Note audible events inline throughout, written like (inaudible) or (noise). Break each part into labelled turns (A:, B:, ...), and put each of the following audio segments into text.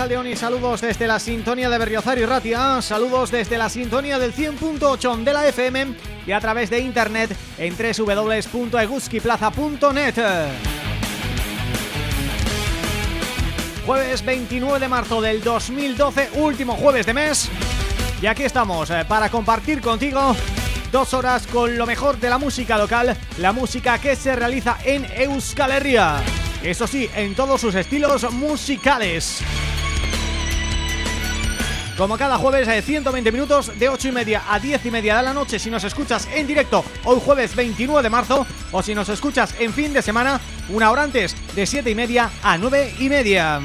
A: Y saludos desde la sintonía de Berriozar y Ratia, saludos desde la sintonía del 100.8 de la FM y a través de internet en www.eguskiplaza.net. Jueves 29 de marzo del 2012, último jueves de mes y aquí estamos eh, para compartir contigo dos horas con lo mejor de la música local, la música que se realiza en Euskal Herria. Eso sí, en todos sus estilos musicales. Como cada jueves, 120 eh, minutos de 8 y media a 10 y media de la noche si nos escuchas en directo hoy jueves 29 de marzo o si nos escuchas en fin de semana, una hora antes de 7 y media a 9 y media.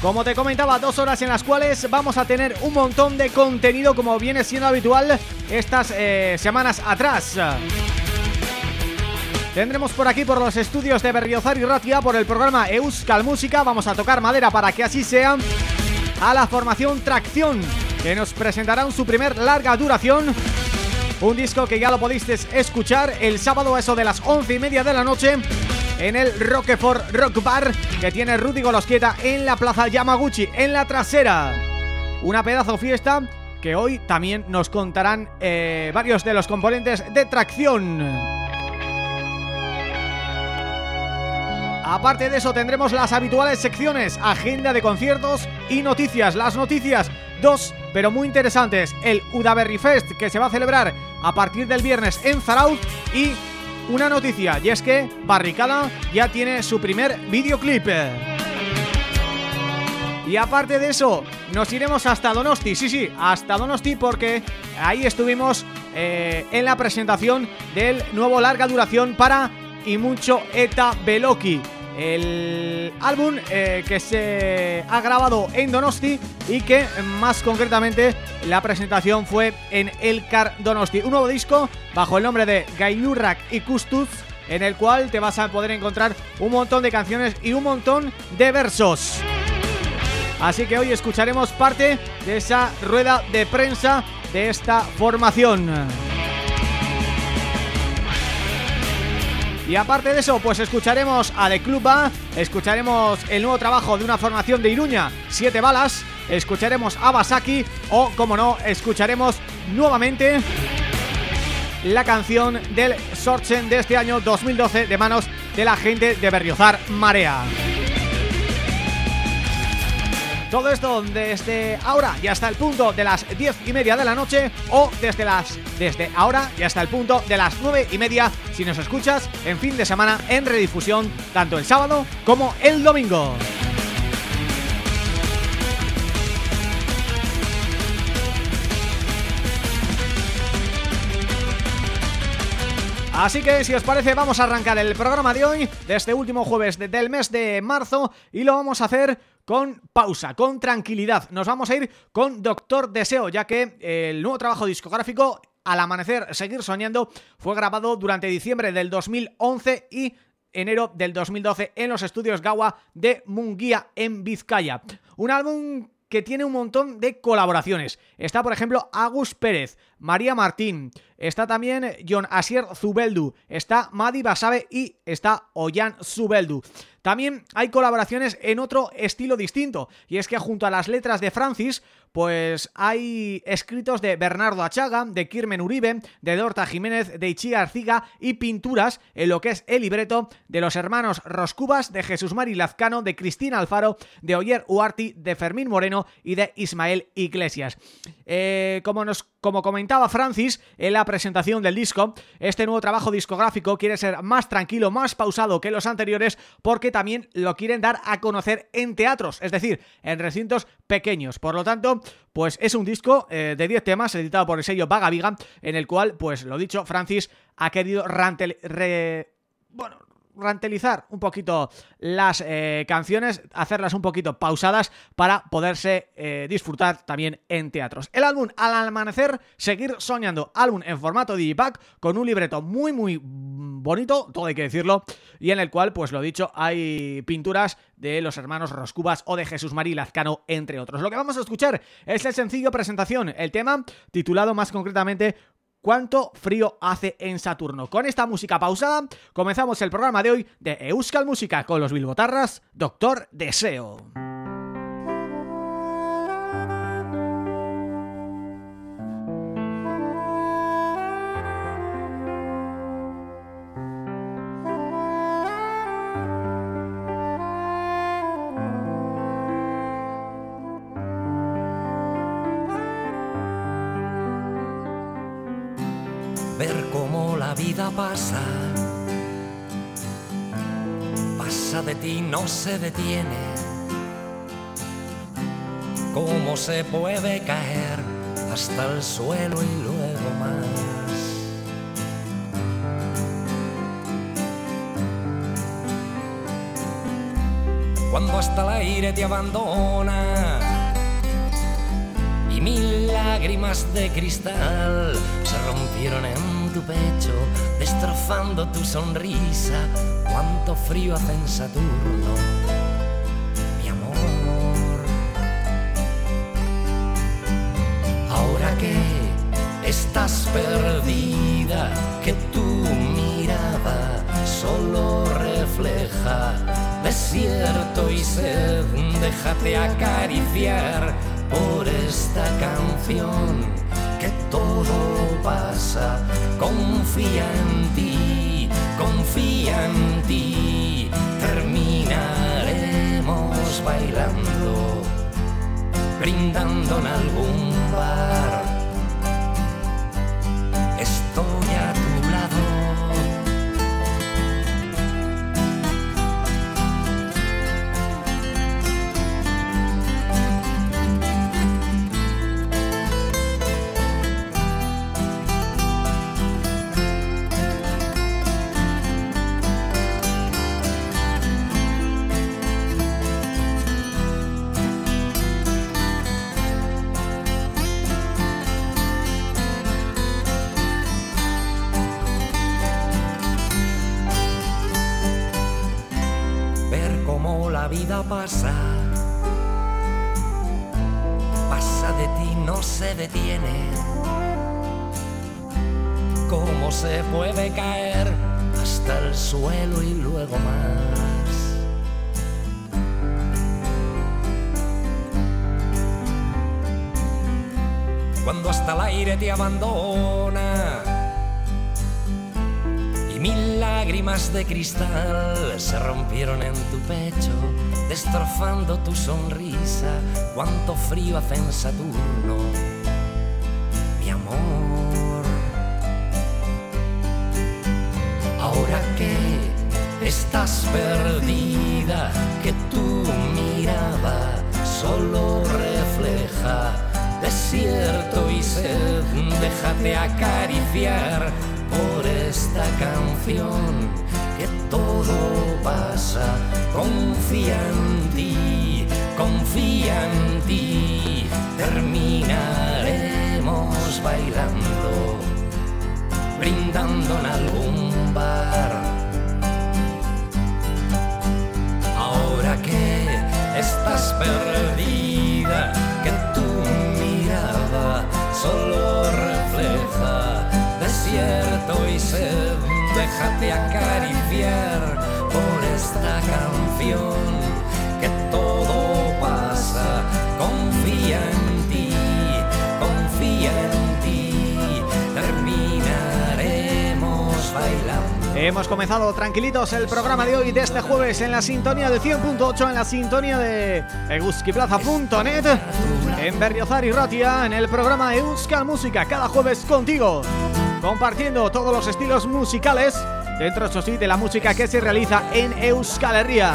A: Como te comentaba, dos horas en las cuales vamos a tener un montón de contenido como viene siendo habitual estas eh, semanas atrás. Tendremos por aquí por los estudios de Berriozar y Ratia por el programa Euskal Música, vamos a tocar madera para que así sea, a la formación Tracción, que nos presentará su primer larga duración, un disco que ya lo pudiste escuchar el sábado a eso de las once y media de la noche en el Roquefort Rock Bar que tiene Rudy Golosquieta en la Plaza Yamaguchi, en la trasera. Una pedazo fiesta que hoy también nos contarán eh, varios de los componentes de tracción. Aparte de eso tendremos las habituales secciones, agenda de conciertos y noticias. Las noticias, dos, pero muy interesantes. El Udaberry Fest que se va a celebrar a partir del viernes en Zarauz y una noticia y es que Barricada ya tiene su primer videoclip. Y aparte de eso, nos iremos hasta Donosti, sí, sí, hasta Donosti porque ahí estuvimos eh, en la presentación del nuevo larga duración para Y Mucho Eta Beloki el álbum eh, que se ha grabado en Donosti y que más concretamente la presentación fue en Elkar Donosti, un nuevo disco bajo el nombre de Gailurrak y Kustuz en el cual te vas a poder encontrar un montón de canciones y un montón de versos. Así que hoy escucharemos parte de esa rueda de prensa de esta formación. Y aparte de eso, pues escucharemos a The Club escucharemos el nuevo trabajo de una formación de Iruña, Siete Balas, escucharemos a Basaki o, como no, escucharemos nuevamente la canción del Sorchen de este año 2012 de manos de la gente de Berriozar Marea. Todo esto desde ahora y hasta el punto de las diez y media de la noche o desde las desde ahora y hasta el punto de las nueve y media si nos escuchas en fin de semana en redifusión tanto el sábado como el domingo. Así que si os parece vamos a arrancar el programa de hoy de este último jueves del mes de marzo y lo vamos a hacer con pausa, con tranquilidad. Nos vamos a ir con Doctor Deseo, ya que el nuevo trabajo discográfico Al Amanecer, Seguir Soñando, fue grabado durante diciembre del 2011 y enero del 2012 en los estudios Gawa de Munguía en Vizcaya. Un álbum que tiene un montón de colaboraciones. Está, por ejemplo, Agus Pérez, María Martín, está también John Asier Zubeldu, está Madi Basabe y está Ollán Zubeldu. También hay colaboraciones en otro estilo distinto, y es que junto a las letras de Francis, pues hay escritos de Bernardo Achaga, de Kirmen Uribe, de Dorta Jiménez, de Ichi Arciga y pinturas en lo que es el libreto de los hermanos Roscubas, de Jesús Mari Lazcano, de Cristina Alfaro, de Oyer Uarti, de Fermín Moreno y de Ismael Iglesias. Eh, como nos como comentaba Francis en la presentación del disco, este nuevo trabajo discográfico quiere ser más tranquilo, más pausado que los anteriores porque también lo quieren dar a conocer en teatros, es decir, en recintos pequeños. Por lo tanto, pues es un disco eh, de 10 temas editado por el sello Vaga Viga, en el cual, pues lo dicho, Francis ha querido re... bueno, rantelizar un poquito las eh, canciones, hacerlas un poquito pausadas para poderse eh, disfrutar también en teatros. El álbum Al Amanecer, Seguir Soñando, álbum en formato digipack con un libreto muy muy bonito, todo hay que decirlo, y en el cual, pues lo dicho, hay pinturas de los hermanos Roscubas o de Jesús María Lazcano, entre otros. Lo que vamos a escuchar es el sencillo presentación, el tema titulado más concretamente cuánto frío hace en Saturno. Con esta música pausada, comenzamos el programa de hoy de Euskal Música con los Bilbotarras, Doctor Deseo.
B: Pasa, pasa de ti, no se detiene. cómo se puede caer hasta el suelo y luego más. Cuando hasta el aire te abandona y mil lágrimas de cristal se rompieron en tu pecho, destrozando tu sonrisa. Cuánto frío hace en Saturno, mi amor. Ahora que estás perdida, que tu mirada solo refleja desierto y sed, déjate acariciar por esta canción que todo pasa, confía en ti, confía en ti, terminaremos bailando, brindando en algún bar Hasta el aire te abandona Mil lágrimas de cristal se rompieron en tu pecho, destrozando tu sonrisa. Cuánto frío hace en Saturno, mi amor. Ahora que estás perdida, que tu mirada solo refleja desierto y por esta canción que todo pasa. Confía en ti, confía en ti, terminaremos bailando, brindando en algún bar. Ahora que estás perdida, acariciar por esta canción que todo pasa, confía en ti, confía en ti, terminaremos bailando.
A: Hemos comenzado tranquilitos el programa de hoy de este jueves en la sintonía del 100.8, en la sintonía de euskiplaza.net, en Berriozar y Rotia, en el programa Euskal Música, cada jueves contigo compartiendo todos los estilos musicales dentro, eso sí, de la música que se realiza en Euskal Herria.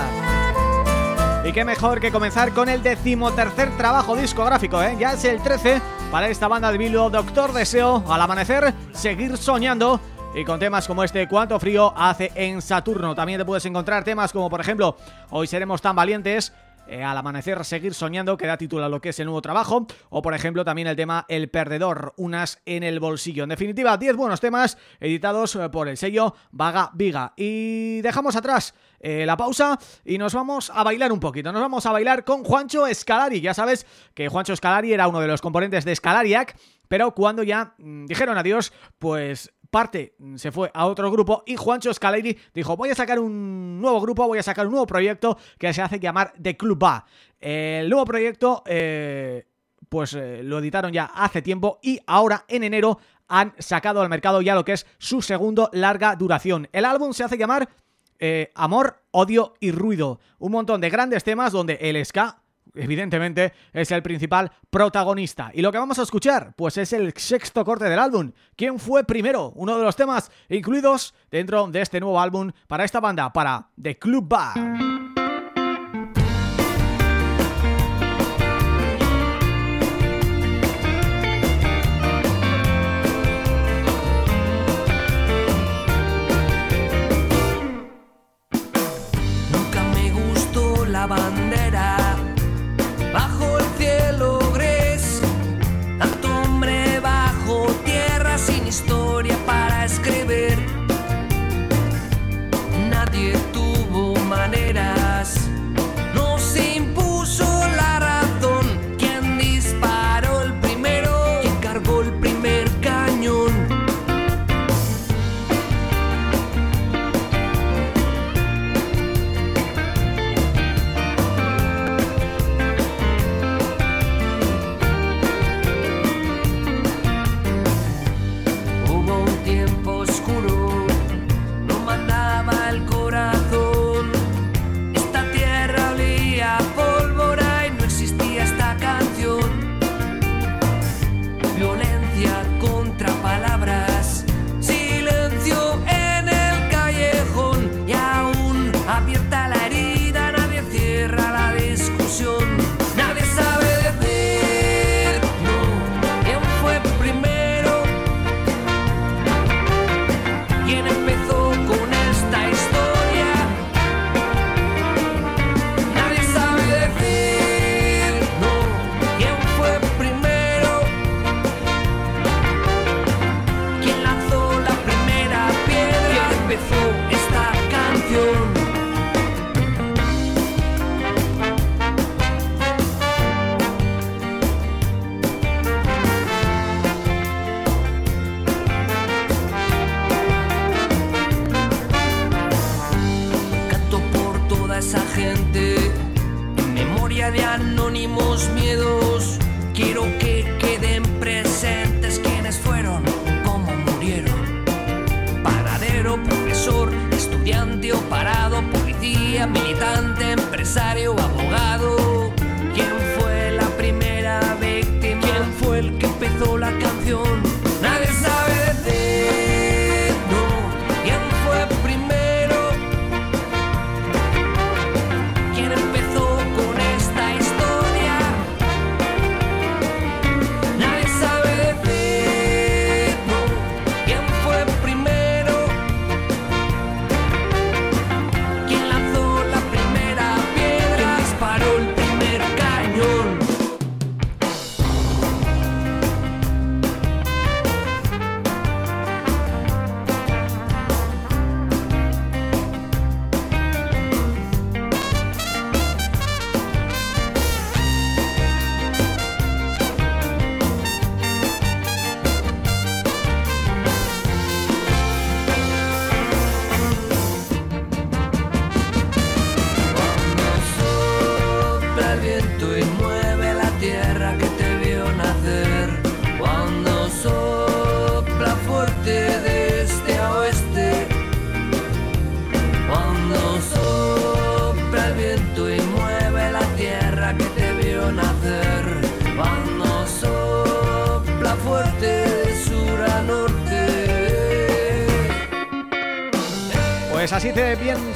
A: Y qué mejor que comenzar con el decimotercer trabajo discográfico, ¿eh? Ya es el 13 para esta banda de Bilbo, Doctor Deseo, Al Amanecer, Seguir Soñando y con temas como este Cuánto frío hace en Saturno. También te puedes encontrar temas como por ejemplo Hoy seremos tan valientes eh, al amanecer seguir soñando, que da título a lo que es el nuevo trabajo, o por ejemplo también el tema El Perdedor, unas en el bolsillo. En definitiva, 10 buenos temas editados eh, por el sello Vaga Viga. Y dejamos atrás eh, la pausa y nos vamos a bailar un poquito. Nos vamos a bailar con Juancho Escalari. Ya sabes que Juancho Escalari era uno de los componentes de Escalariac, pero cuando ya mm, dijeron adiós, pues parte se fue a otro grupo y Juancho Scalari dijo voy a sacar un nuevo grupo, voy a sacar un nuevo proyecto que se hace llamar The Club A. El nuevo proyecto eh, pues eh, lo editaron ya hace tiempo y ahora en enero han sacado al mercado ya lo que es su segundo larga duración. El álbum se hace llamar eh, Amor, Odio y Ruido. Un montón de grandes temas donde el ska evidentemente es el principal protagonista. Y lo que vamos a escuchar, pues es el sexto corte del álbum. ¿Quién fue primero? Uno de los temas incluidos dentro de este nuevo álbum para esta banda, para The Club Bar.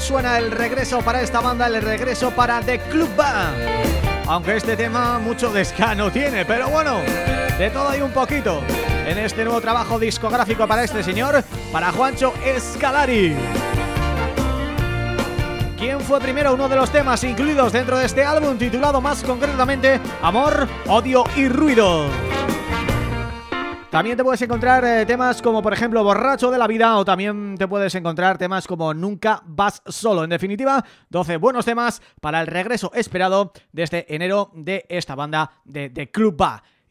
A: Suena el regreso para esta banda, el regreso para The Club Band. Aunque este tema mucho descano tiene, pero bueno, de todo hay un poquito en este nuevo trabajo discográfico para este señor, para Juancho Escalari. ¿Quién fue primero uno de los temas incluidos dentro de este álbum titulado más concretamente Amor, Odio y Ruido? También te puedes encontrar eh, temas como por ejemplo Borracho de la Vida o también te puedes encontrar temas como Nunca vas solo. En definitiva, 12 buenos temas para el regreso esperado desde enero de esta banda de, The Club.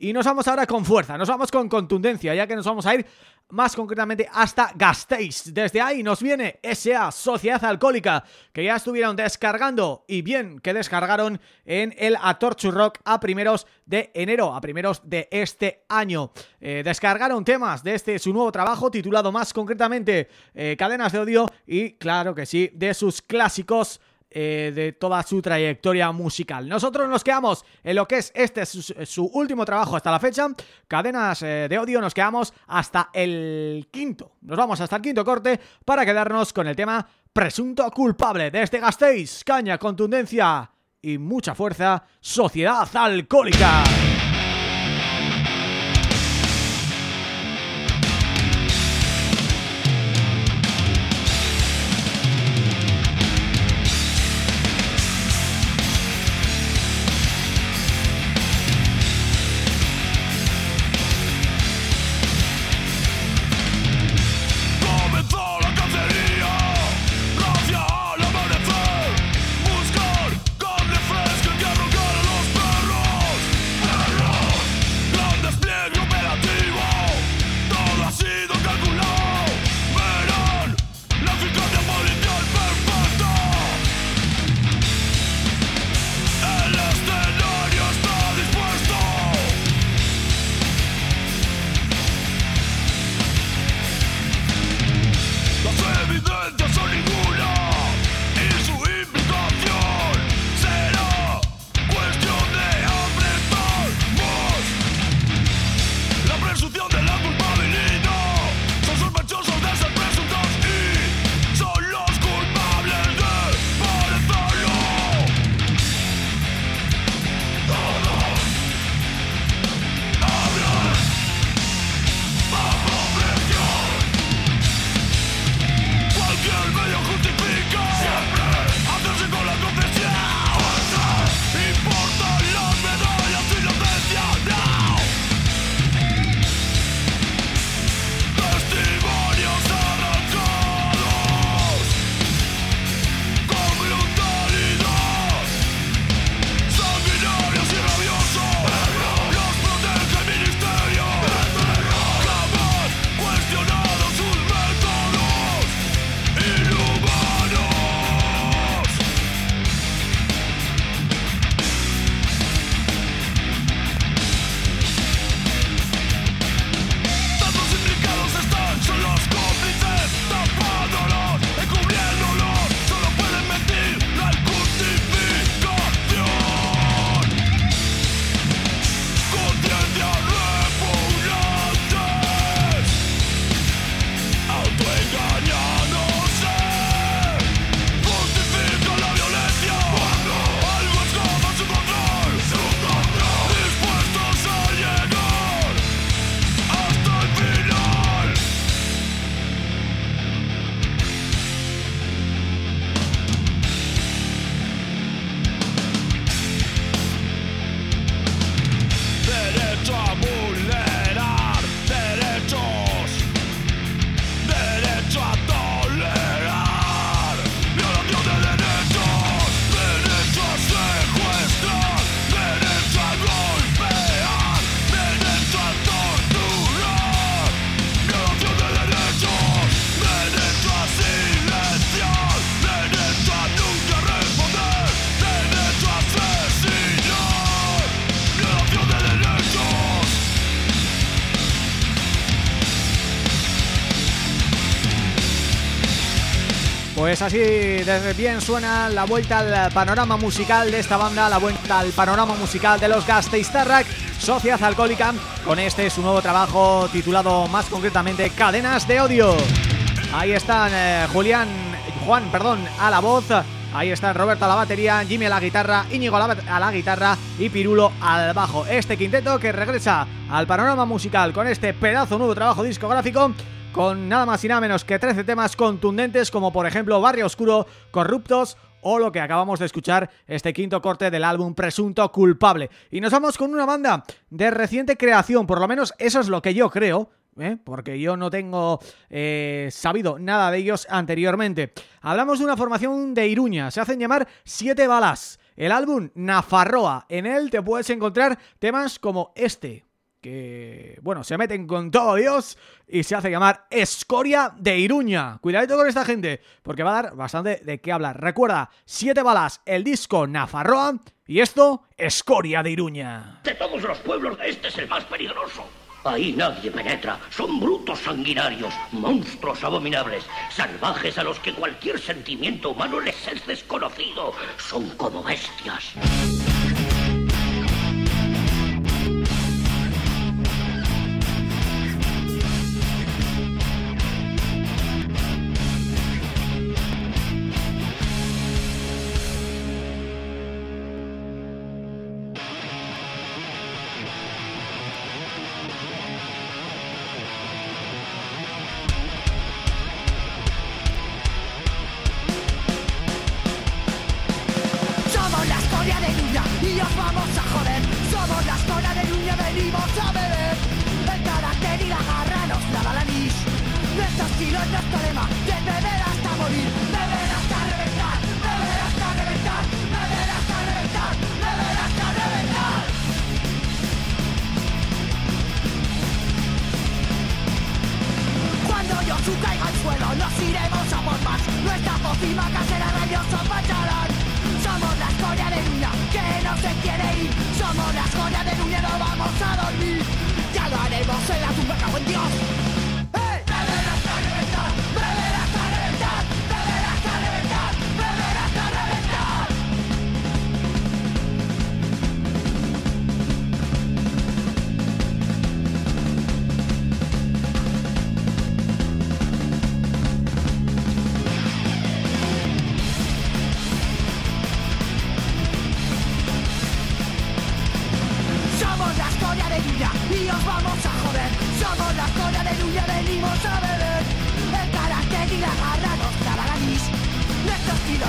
A: Y nos vamos ahora con fuerza, nos vamos con contundencia, ya que nos vamos a ir más concretamente hasta Gasteiz. Desde ahí nos viene SA, Sociedad Alcohólica, que ya estuvieron descargando, y bien que descargaron en el Atorchu Rock a primeros de enero, a primeros de este año. Eh, descargaron temas de este su nuevo trabajo, titulado más concretamente eh, Cadenas de Odio, y claro que sí, de sus clásicos eh, de toda su trayectoria musical. Nosotros nos quedamos en lo que es este su, último trabajo hasta la fecha, Cadenas eh, de Odio, nos quedamos hasta el quinto, nos vamos hasta el quinto corte para quedarnos con el tema Presunto Culpable desde Gasteiz, Caña, Contundencia y mucha fuerza, Sociedad Alcohólica. Pues así desde bien suena la vuelta al panorama musical de esta banda, la vuelta al panorama musical de los Gasteiztarrak, Sociedad Alcohólica, con este su nuevo trabajo titulado más concretamente Cadenas de Odio. Ahí están eh, Julián, Juan, perdón, a la voz, ahí están Roberto a la batería, Jimmy a la guitarra, Íñigo a la, a la guitarra y Pirulo al bajo. Este quinteto que regresa al panorama musical con este pedazo nuevo trabajo discográfico con nada más y nada menos que 13 temas contundentes como por ejemplo Barrio Oscuro, Corruptos o lo que acabamos de escuchar, este quinto corte del álbum Presunto Culpable. Y nos vamos con una banda de reciente creación, por lo menos eso es lo que yo creo, ¿eh? porque yo no tengo eh, sabido nada de ellos anteriormente. Hablamos de una formación de Iruña, se hacen llamar Siete Balas. El álbum Nafarroa, en él te puedes encontrar temas como este, que, bueno, se meten con todo Dios y se hace llamar Escoria de Iruña. Cuidadito con esta gente, porque va a dar bastante de qué hablar. Recuerda, siete balas, el disco Nafarroa y esto, Escoria de Iruña.
C: De todos los pueblos, este es el más peligroso. Ahí nadie penetra. Son brutos sanguinarios, monstruos abominables, salvajes a los que cualquier sentimiento humano les es desconocido. Son como bestias.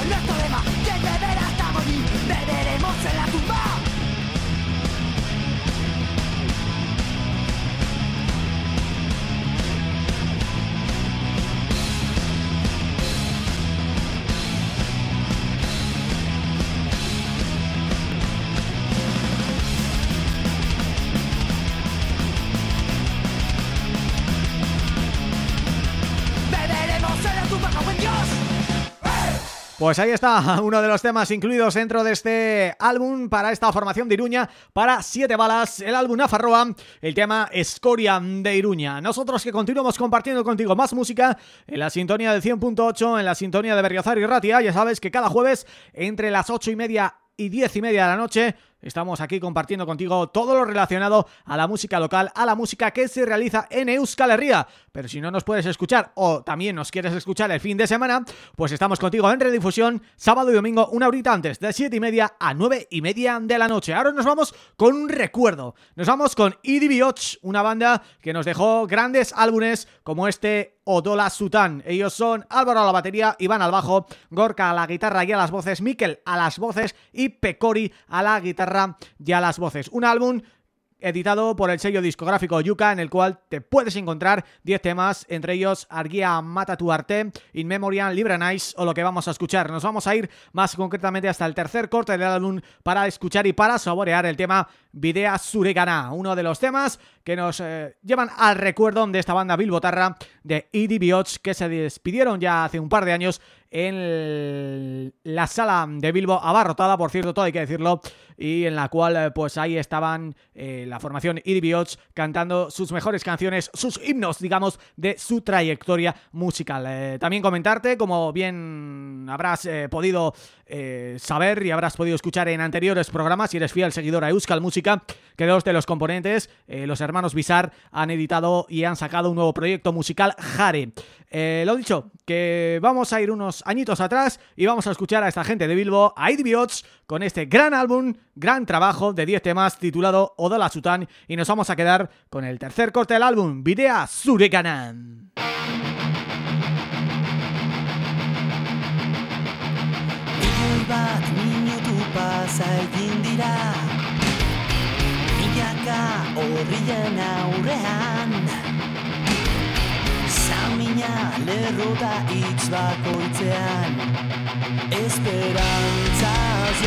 A: なたは Pues ahí está, (laughs) uno de los temas incluidos dentro de este álbum para esta formación de Iruña, para Siete Balas, el álbum Afarroa, el tema Escoria de Iruña. Nosotros que continuamos compartiendo contigo más música en la sintonía del 100.8, en la sintonía de Berriozar y Ratia, ya sabes que cada jueves entre las ocho y media y diez y media de la noche Estamos aquí compartiendo contigo todo lo relacionado a la música local, a la música que se realiza en Euskal Herria. Pero si no nos puedes escuchar o también nos quieres escuchar el fin de semana, pues estamos contigo en redifusión sábado y domingo una horita antes, de siete y media a nueve y media de la noche. Ahora nos vamos con un recuerdo. Nos vamos con Idibioch, una banda que nos dejó grandes álbumes como este Odola Sutan. Ellos son Álvaro a la batería, Iván al bajo, Gorka a la guitarra y a las voces, Mikel a las voces y Pecori a la guitarra y a las voces. Un álbum editado por el sello discográfico Yuka, en el cual te puedes encontrar 10 temas, entre ellos Arguía Mata tu Arte, In Memoriam, Libra Nice o lo que vamos a escuchar. Nos vamos a ir más concretamente hasta el tercer corte del álbum para escuchar y para saborear el tema Videa Suregana, uno de los temas que nos eh, llevan al recuerdo de esta banda bilbotarra de Edie que se despidieron ya hace un par de años en la sala de Bilbo abarrotada, por cierto, todo hay que decirlo, y en la cual eh, pues ahí estaban eh, la formación Idibiots cantando sus mejores canciones, sus himnos, digamos, de su trayectoria musical. Eh, también comentarte, como bien habrás podido saber y habrás podido escuchar en anteriores programas, si eres fiel seguidor a Euskal Música, que dos de los componentes, los hermanos Bizar, han editado y han sacado un nuevo proyecto musical, Jare. lo dicho, que vamos a ir unos añitos atrás y vamos a escuchar a esta gente de Bilbo, a Idibiots, con este gran álbum gran trabajo de 10 temas titulado Odola Sutan y nos vamos a quedar con el tercer corte del álbum, Videa Surekanan.
D: bat minutu pasa egin dira Milaka horrien aurrean. Zamina lerro da hitz bakoitzean. Esperantzaz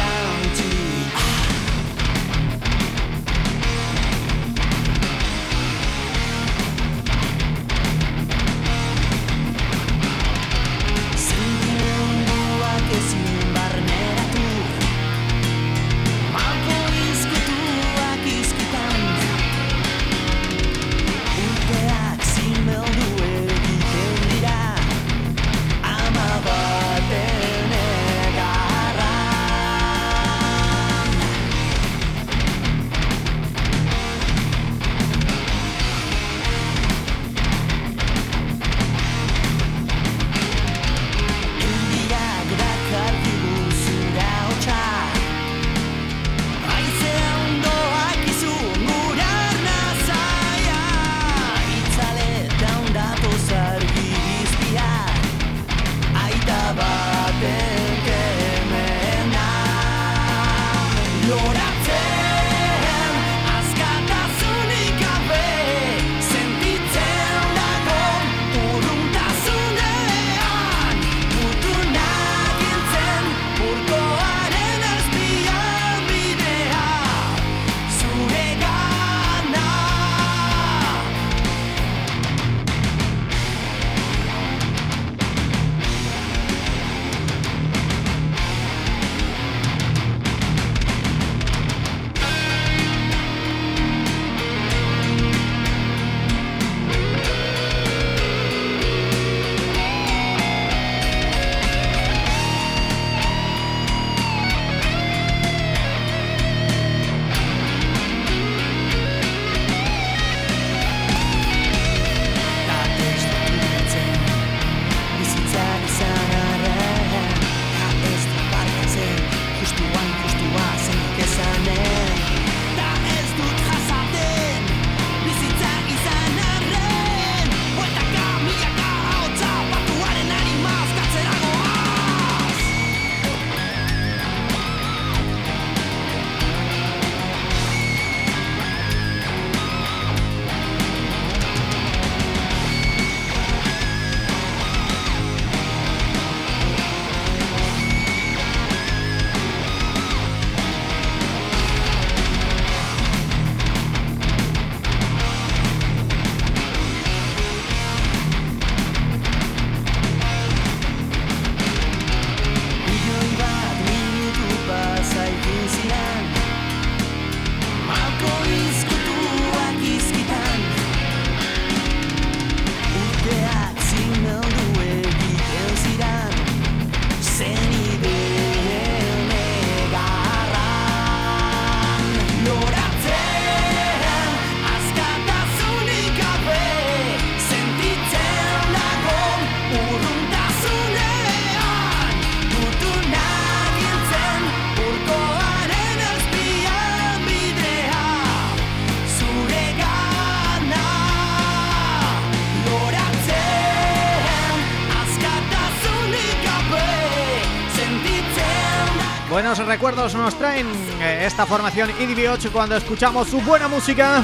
A: recuerdos nos traen eh, esta formación IDB8 cuando escuchamos su buena música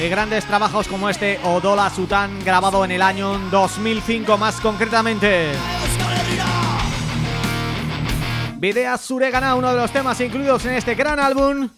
A: y grandes trabajos como este Odola Sutan grabado en el año 2005 más concretamente. Videa Suregana, uno de los temas incluidos en este gran álbum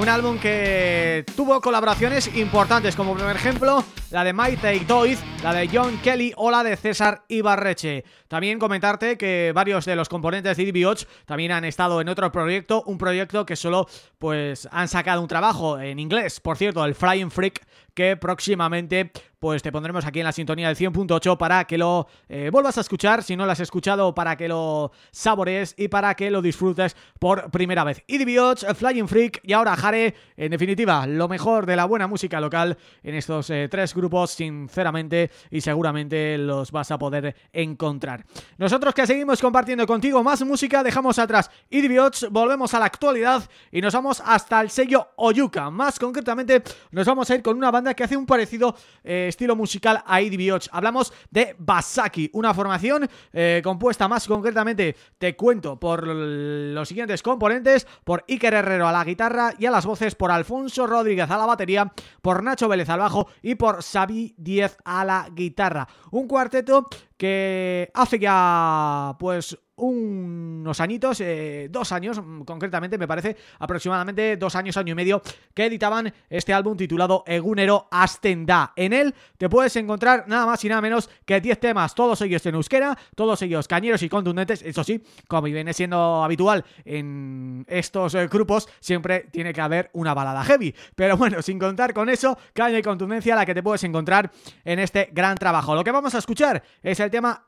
A: un álbum que tuvo colaboraciones importantes, como por ejemplo la de Maite Toys, la de John Kelly o la de César Ibarreche. También comentarte que varios de los componentes de DBH también han estado en otro proyecto, un proyecto que solo pues han sacado un trabajo en inglés, por cierto, el Flying Freak, que próximamente pues te pondremos aquí en la sintonía del 100.8 para que lo eh, vuelvas a escuchar, si no lo has escuchado, para que lo sabores y para que lo disfrutes por primera vez. EDB Flying Freak y ahora Jare, en definitiva, lo mejor de la buena música local en estos eh, tres grupos, sinceramente, y seguramente los vas a poder encontrar. Nosotros que seguimos compartiendo contigo más música, dejamos atrás EDB volvemos a la actualidad y nos vamos hasta el sello Oyuka. Más concretamente, nos vamos a ir con una banda que hace un parecido... Eh, estilo musical a IDB8. Hablamos de Basaki, una formación eh, compuesta más concretamente, te cuento, por los siguientes componentes, por Iker Herrero a la guitarra y a las voces, por Alfonso Rodríguez a la batería, por Nacho Vélez al bajo y por Xavi Diez a la guitarra. Un cuarteto que hace ya pues unos añitos, eh, dos años mm, concretamente, me parece aproximadamente dos años, año y medio, que editaban este álbum titulado Egunero Astenda. En él te puedes encontrar nada más y nada menos que 10 temas, todos ellos en euskera, todos ellos cañeros y contundentes, eso sí, como viene siendo habitual en estos eh, grupos, siempre tiene que haber una balada heavy. Pero bueno, sin contar con eso, caña y contundencia la que te puedes encontrar en este gran trabajo. Lo que vamos a escuchar es el tema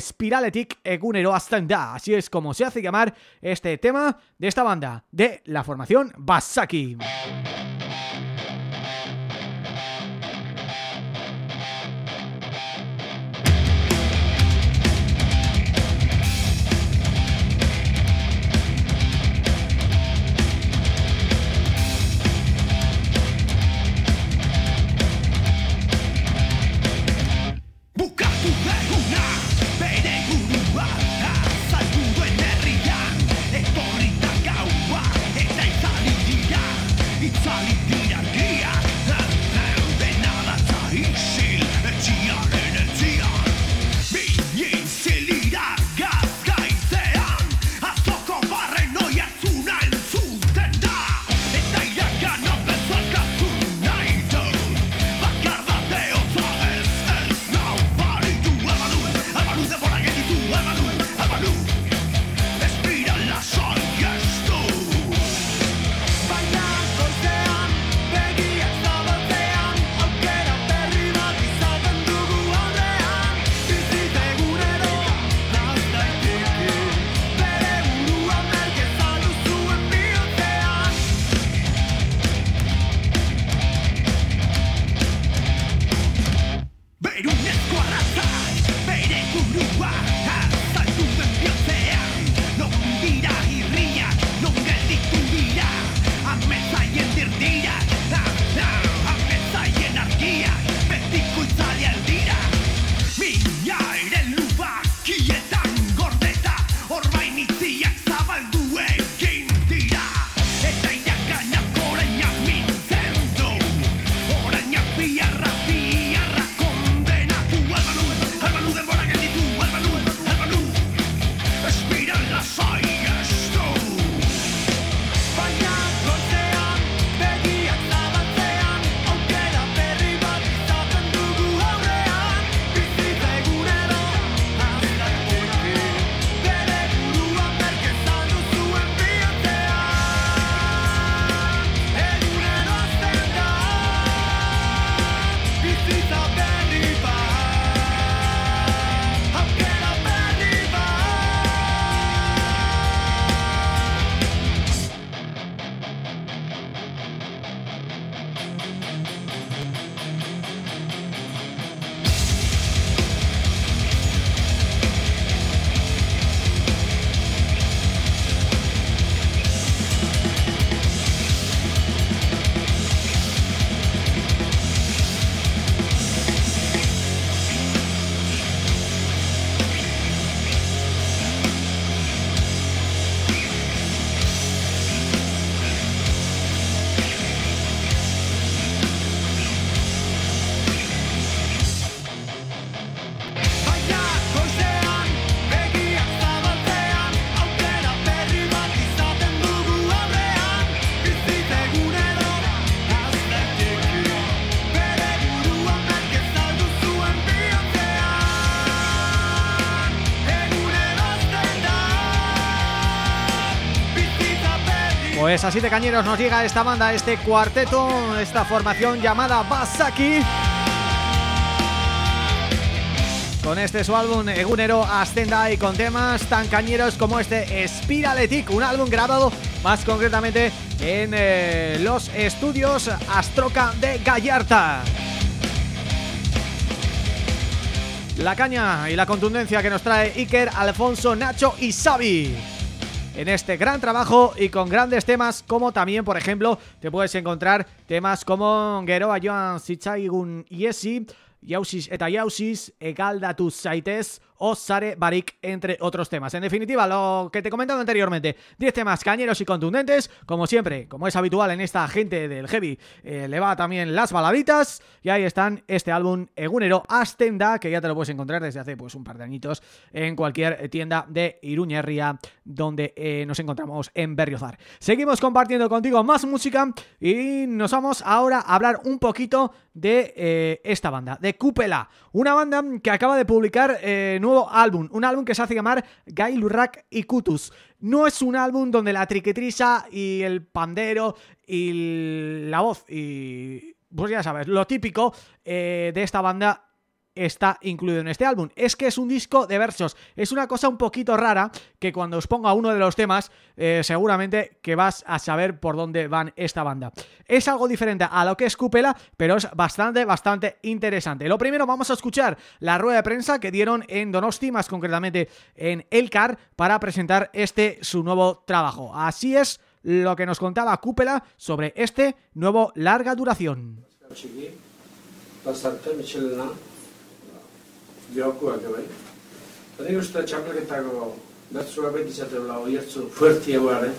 A: Spiraletik Egunero Astanda. Así es como se hace llamar este tema de esta banda, de la formación Basaki. Pues así de cañeros nos llega esta banda, este cuarteto, esta formación llamada Basaki con este su álbum Egunero Ascenda y con temas tan cañeros como este Spiraletic, un álbum grabado más concretamente en eh, los estudios Astroca de Gallarta. La caña y la contundencia que nos trae Iker, Alfonso, Nacho y Xavi en este gran trabajo y con grandes temas como también, por ejemplo, te puedes encontrar temas como Geroa Joan Zitzaigun Iesi, Yausis eta Yausis, Egaldatu Zaitez o Sare Barik, entre otros temas. En definitiva, lo que te he comentado anteriormente, 10 temas cañeros y contundentes, como siempre, como es habitual en esta gente del heavy, eh, le va también las baladitas, y ahí están este álbum Egunero Astenda, que ya te lo puedes encontrar desde hace pues un par de añitos en cualquier tienda de Iruñerria, donde eh, nos encontramos en Berriozar. Seguimos compartiendo contigo más música y nos vamos ahora a hablar un poquito de eh, esta banda, de Cúpela, una banda que acaba de publicar nuevo álbum, un álbum que se hace llamar Gai Lurrak y Kutus. No es un álbum donde la triquetrisa y el pandero y la voz y... Pues ya sabes, lo típico eh, de esta banda está incluido en este álbum. Es que es un disco de versos. Es una cosa un poquito rara que cuando os ponga uno de los temas eh, seguramente que vas a saber por dónde van esta banda. Es algo diferente a lo que es Cúpela, pero es bastante, bastante interesante. Lo primero vamos a escuchar la rueda de prensa que dieron en Donosti, más concretamente en Elcar, para presentar este su nuevo trabajo. Así es lo que nos contaba Cúpela sobre este nuevo larga duración.
E: Jokuak bai. Eta nik uste txapelketako bertzua beti zaten lau iertzu fuerti eguare,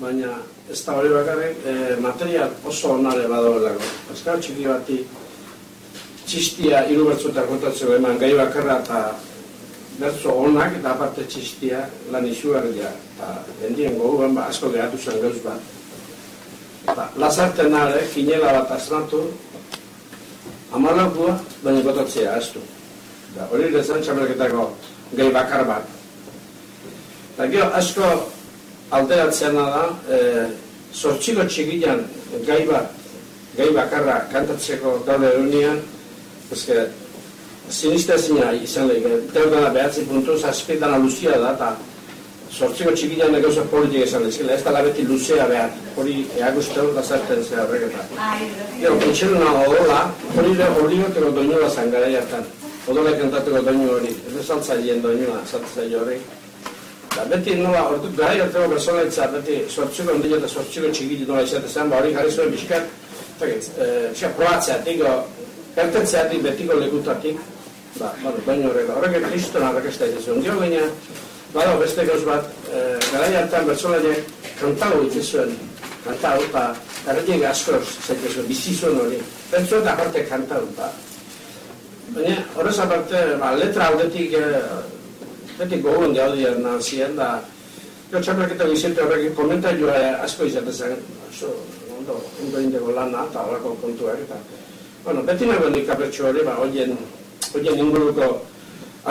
E: baina ez da hori bakarrik e, material oso onare badagoelako. Azkar txiki bati txistia hiru bertzuta kontatzeko eman gai bakarra eta bertzo onak eta aparte txistia lan izugarria eta hendien goguan ba, asko gehatu zen gauz bat. Eta lazarten nare, kinela bat asnatu, amalakua, baina gotatzea, astu. Da, hori lezan txamelketako gehi bakar bat. Eta gero, asko alteratzen da, e, sortxiko txigilan gai bat, gai bakarra kantatzeko daude erunean, ezke, sinista zina izan lehik, teudana behatzi puntu, zazpitana luzia da, eta sortziko txigilan negozio politik izan lehik, ez da labeti luzea behar, hori eagusteu da zarten zera horreketa. Gero, kontxeruna hodola, hori da obligoteko doinola zangara jartan. Odola kantatuko doinu hori, ez da saltzaileen doinua, saltzaile hori. Da, beti nola, ordu, gara jarteko personalitza, beti sortzuko ondile eta sortzuko txigili nola izate zen, ba hori jarri zuen bizkat, Zagit, e, probatzeatik, ertetzeatik, betiko legutatik, ba, bueno, doinu horrela. Horrek kriston arrakesta izan Gero gaina, bada, beste gauz bat, e, gara jartan personaile kantago itse zuen, kantago, eta erretik asko zaite zuen, bizi zuen hori. Bertzu eta aparte kantago, ba, Baina, horrez aparte, ba, letra aldetik, e, beti gogoen gaudia nazien, da, jo txapelketa Vicente horrekin komentarioa asko izaten zen, oso, ondo, ondo indego lana, eta horako kontuak, eta, bueno, beti nagoen ikapetxo hori, ba, oien, oien inguruko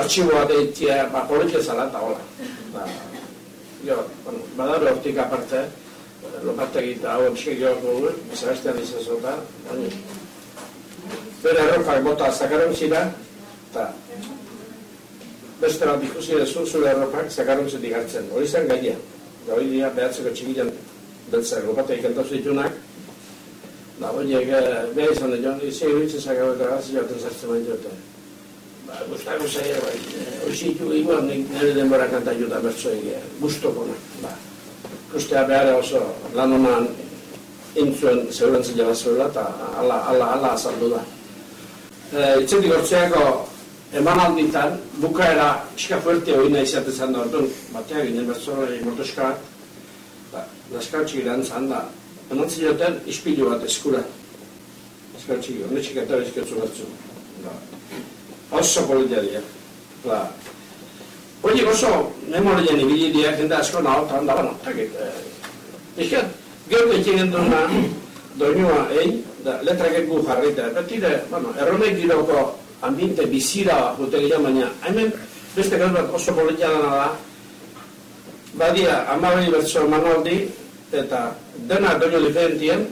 E: artxiboa deitia, ba, politia zala, eta hola. Ba, jo, bueno, badabe hortik aparte, loparte egita, hau emxik joak gogu, zebestean izazota, baina, bere erropak bota zakarun zira, eta beste bat ikusi dezu zure erropak zakarun zetik hartzen. Hori zen gaia, da hori dira behatzeko txikilan beltzak, lopate ikentaz ditunak, da horiek beha izan da joan, izi horitzen zakaru eta gazi joaten zartzen bain jote. Ba, guztako zaila, bai, hori zitu igual nik nire denbora kanta juta bertso egia, guztokona, ba. Kustea behar oso lan honan intzuen zeurantzia bat zuela, eta ala, ala, ala azaldu da Eh, e, itzendik ortsiako emanalditan, bukaera eska fuerte hori nahi zaten zan da orduan, batean ginen bertzora egin mortoska bat, ba, eta laskautxi gran zan da, eman zioten ispilu bat eskura. Laskautxi gira, hori txik eta hori eskertzu batzu. Ba, oso politia dira. Ba, hori oso memorien ibili dira, jende asko nahotan da, bueno, eh, eta gitu. Eskert, gero ditzen gendun doinua egin, da letra que gu jarrita beti da bueno erromek giroko ambiente bizira jute gehiago baina hemen beste gauz bat oso politia dana da badia amabari bertso manoldi eta dena doinu diferentien,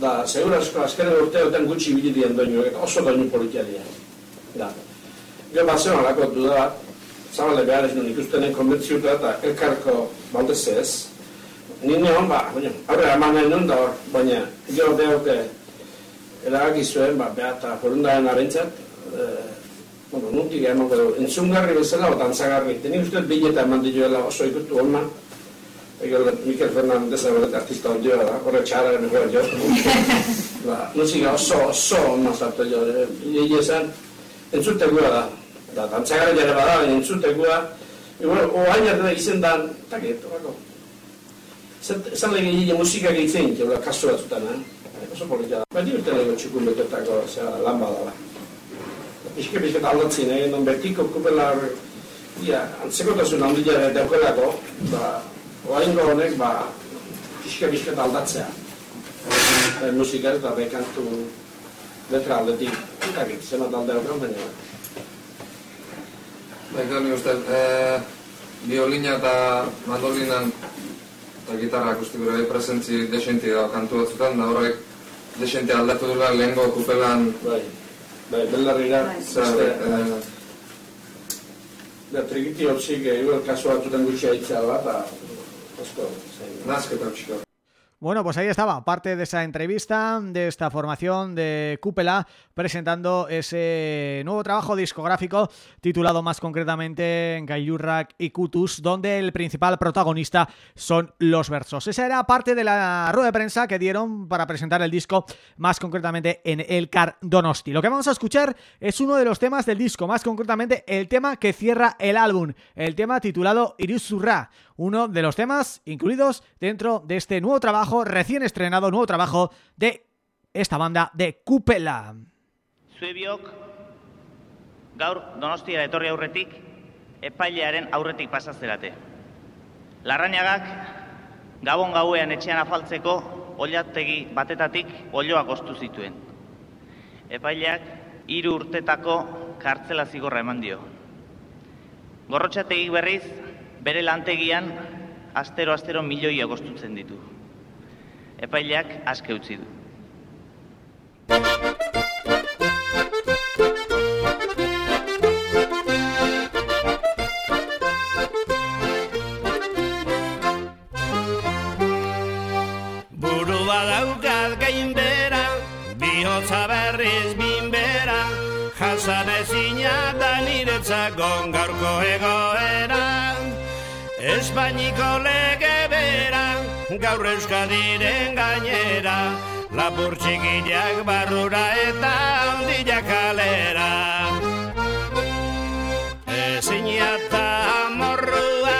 E: da, segurazko azkenen urteoten gutxi bilidien doinu, eta oso doinu politia dira. Da. Gero bat zen alako du da, zabale behar ez nuen ikustenen konbentziuta eta elkarko baldez ez. Nine hon, ba, baina, aurre amanen nuen da hor, baina, gero dehoke, eragaki zuen, ba, behar eta forundaren arentzat, e, bueno, nuntik eman gero, entzungarri bezala o dantzagarri. Teni uste bileta eman dituela oso ikustu hona, Egel, Mikel Fernandez aberet artista ondioa da, horre txara mejor jo. (laughs) ba, musika oso, oso hona zartu jo. Egi esan, entzutegua da. Da, dantzagarri jare bada, entzutegua. E, bueno, oain arte izen dan, taket, Zan lege jile musika gehitzen, jaula, kasu batzutan, eh? Oso polita da. Bati urte nahi gotxuko metotako, zera, lan badala. Ezke bizket aldatzen, eh? Non bai. eh? bertiko kupelar, ia, antzeko tasun handia daukelako, ba, oain honek, ba, ezke bizket aldatzea. Eh, e, musika eta bekantu letra aldetik, eta gitzen bat aldea okan baina.
F: Bai, baina, nire uste, eh, biolina eta mandolinan eta gitarra akustik gure presentzi desenti da kantu batzutan, da horrek desenti aldatu dula lehengo kupelan...
E: Bai, bai, belarrira,
G: Bai.
E: zeste, da trigiti hortzik, igual kasu batzutan gutxi haitzea bat, da, asko, zein.
F: Nazketa txiko.
A: Bueno, pues ahí estaba, parte de esa entrevista, de esta formación de Cúpela, presentando ese nuevo trabajo discográfico titulado más concretamente en Gayurrak y Kutus, donde el principal protagonista son los versos. Esa era parte de la rueda de prensa que dieron para presentar el disco, más concretamente en El Car Donosti. Lo que vamos a escuchar es uno de los temas del disco, más concretamente el tema que cierra el álbum, el tema titulado Iruzurra, uno de los temas incluidos dentro de este nuevo trabajo, recién estrenado, nuevo trabajo de esta banda de Cúpela.
H: Zuebiok gaur Donostia etorri aurretik epailearen aurretik pasazerate. Larrañagak gabon gauean etxean afaltzeko oilategi batetatik olioak ostu zituen. Epaileak hiru urtetako kartzela zigorra eman dio. Gorrotxategik berriz bere lantegian astero-astero milioiak ostutzen ditu. Epaileak aske utzi du.
I: Espainiko lege bera, gaur euskadiren gainera, lapur txikiak barrura eta handiak kalera. Ezina eta amorrua,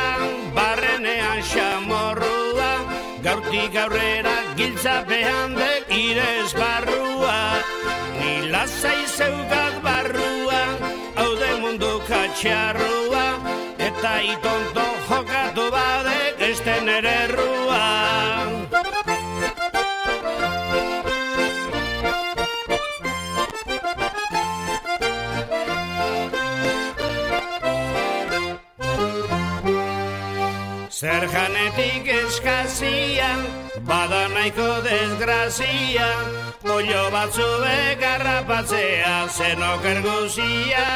I: barrenean xamorrua, gaurtik aurrera giltzapean de irez barrua. Ni lasai barrua, hau de mundu katxarrua, eta itonto jokatu badek esten ere errua. Zer janetik eskazia, bada nahiko desgrazia, Oio batzuek garrapatzea, zenok erguzia.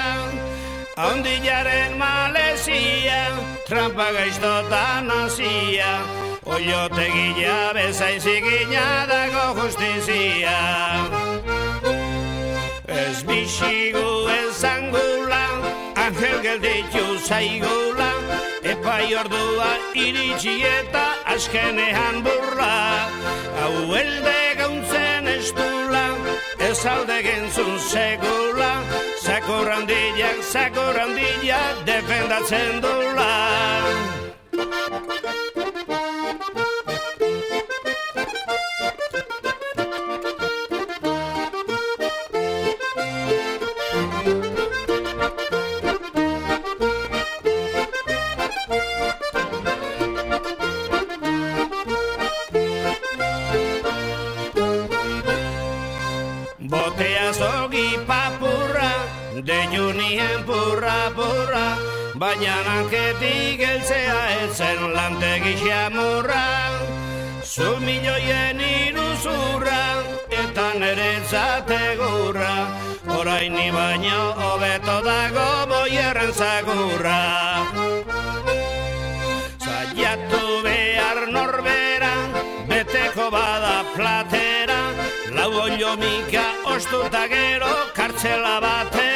I: Ondilaren malezia, trampa gaiztotan nazia, Oio tegila bezain zikina dago justizia. Ez bixigu ez angula, angel gelditu zaigula, epai ordua iritsi eta askenean burla. Hau elde gauntzen estula, ez alde gentzun segula, zakur handiak, zakur handiak defendatzen dula. Papurra, de junien purra purra, baina nanketik eltzea etzen lantegi xamurra. Zu milioien iruzurra Eta nere zategurra Oraini baino hobeto dago boierren zagurra. Zaiatu behar norbera Beteko bada platera. Lau olio mika ostuta gero kartzela batera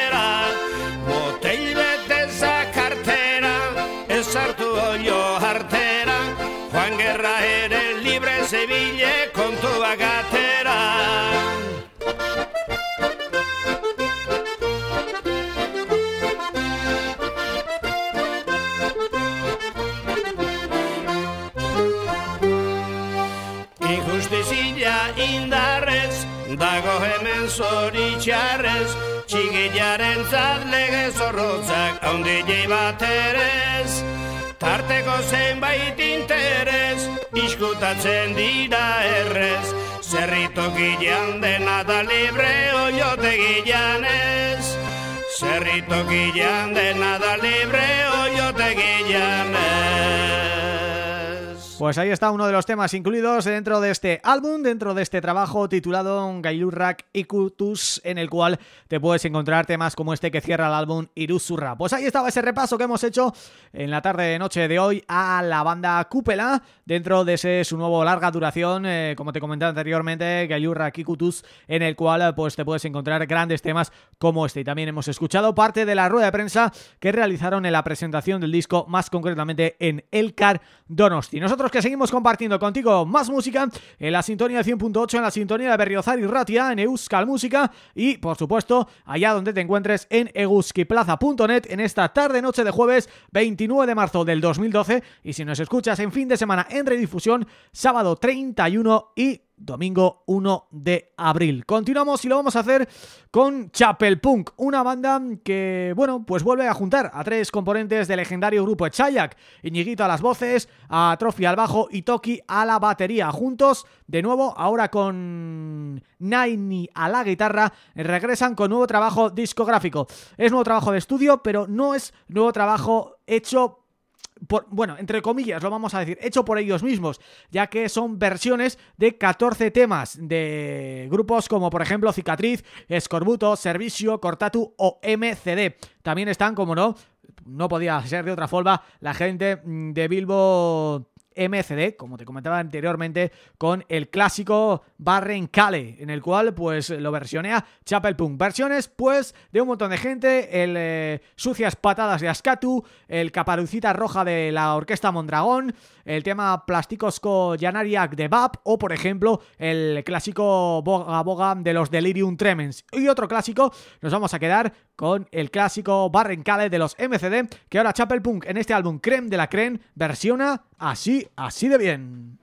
I: Injustizia indarrez, dago hemen zoritxarrez, txigillaren zat lege zorrotzak haundilei bat erez. Tarteko zenbait interes, iskutatzen dira errez, zerritokilean dena da libre oiotegilean ez. Zerritokilean dena da libre oiotegilean ez.
A: Pues ahí está uno de los temas incluidos dentro de este álbum, dentro de este trabajo titulado Gailurrak Ikutus, en el cual te puedes encontrar temas como este que cierra el álbum Irusurra. Pues ahí estaba ese repaso que hemos hecho en la tarde de noche de hoy a la banda Cúpela, dentro de ese su nuevo larga duración, eh, como te comenté anteriormente, Gailurrak Ikutus, en el cual pues te puedes encontrar grandes temas como este. Y también hemos escuchado parte de la rueda de prensa que realizaron en la presentación del disco, más concretamente en Elcar Donosti. Nosotros que seguimos compartiendo contigo más música en la sintonía de 100.8, en la sintonía de Berriozar y Ratia, en Euskal Música y, por supuesto, allá donde te encuentres en euskiplaza.net en esta tarde-noche de jueves 29 de marzo del 2012 y si nos escuchas en fin de semana en redifusión, sábado 31 y domingo 1 de abril. Continuamos y lo vamos a hacer con Chapel Punk, una banda que, bueno, pues vuelve a juntar a tres componentes del legendario grupo Chayak, Iñiguito a las voces, a Trofi al bajo y Toki a la batería. Juntos, de nuevo, ahora con Naini a la guitarra, regresan con nuevo trabajo discográfico. Es nuevo trabajo de estudio, pero no es nuevo trabajo hecho por, bueno, entre comillas, lo vamos a decir, hecho por ellos mismos, ya que son versiones de 14 temas de grupos como por ejemplo Cicatriz, Escorbuto, Servicio, Cortatu o MCD. También están, como no, no podía ser de otra forma, la gente de Bilbo MCD, como te comentaba anteriormente, con el clásico Barren Cale, en el cual pues lo versionea Chapel Punk. Versiones pues de un montón de gente, el eh, Sucias Patadas de Ascatu, el Caparucita Roja de la Orquesta Mondragón, el tema Plásticosco Janariak de Bab o por ejemplo el clásico Boga Boga de los Delirium Tremens. Y otro clásico, nos vamos a quedar con el clásico Barren Cale de los MCD, que ahora Chapel Punk en este álbum Creme de la Creme versiona así, así de bien.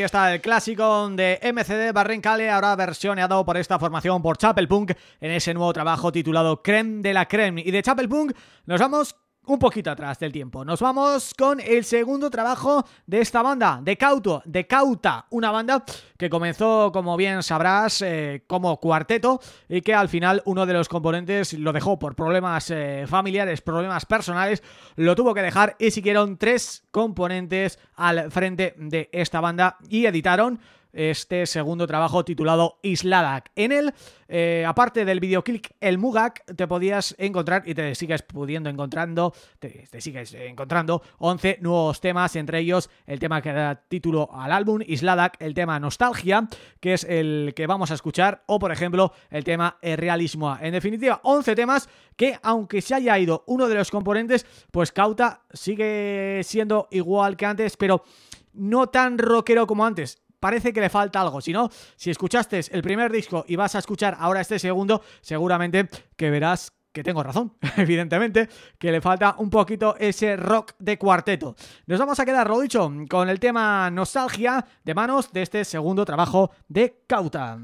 A: Ahí está el clásico de MCD Barrencale, ahora versioneado por esta formación por Chapel Punk en ese nuevo trabajo titulado Creme de la Creme. Y de Chapel Punk nos vamos un poquito atrás del tiempo. Nos vamos con el segundo trabajo de esta banda, de Cauto, de Cauta, una banda que comenzó, como bien sabrás, eh, como cuarteto y que al final uno de los componentes lo dejó por problemas eh, familiares, problemas personales, lo tuvo que dejar y siguieron tres componentes al frente de esta banda y editaron este segundo trabajo titulado Isladak. En él, eh, aparte del videoclip El Mugak, te podías encontrar y te sigues pudiendo encontrando, te, sigues encontrando 11 nuevos temas, entre ellos el tema que da título al álbum Isladak, el tema Nostalgia, que es el que vamos a escuchar, o por ejemplo el tema El Realismo. En definitiva, 11 temas que aunque se haya ido uno de los componentes, pues Cauta sigue siendo igual que antes, pero no tan rockero como antes parece que le falta algo. Si no, si escuchaste el primer disco y vas a escuchar ahora este segundo, seguramente que verás que tengo razón, (laughs) evidentemente, que le falta un poquito ese rock de cuarteto. Nos vamos a quedar, lo dicho, con el tema Nostalgia de manos de este segundo trabajo de Cauta.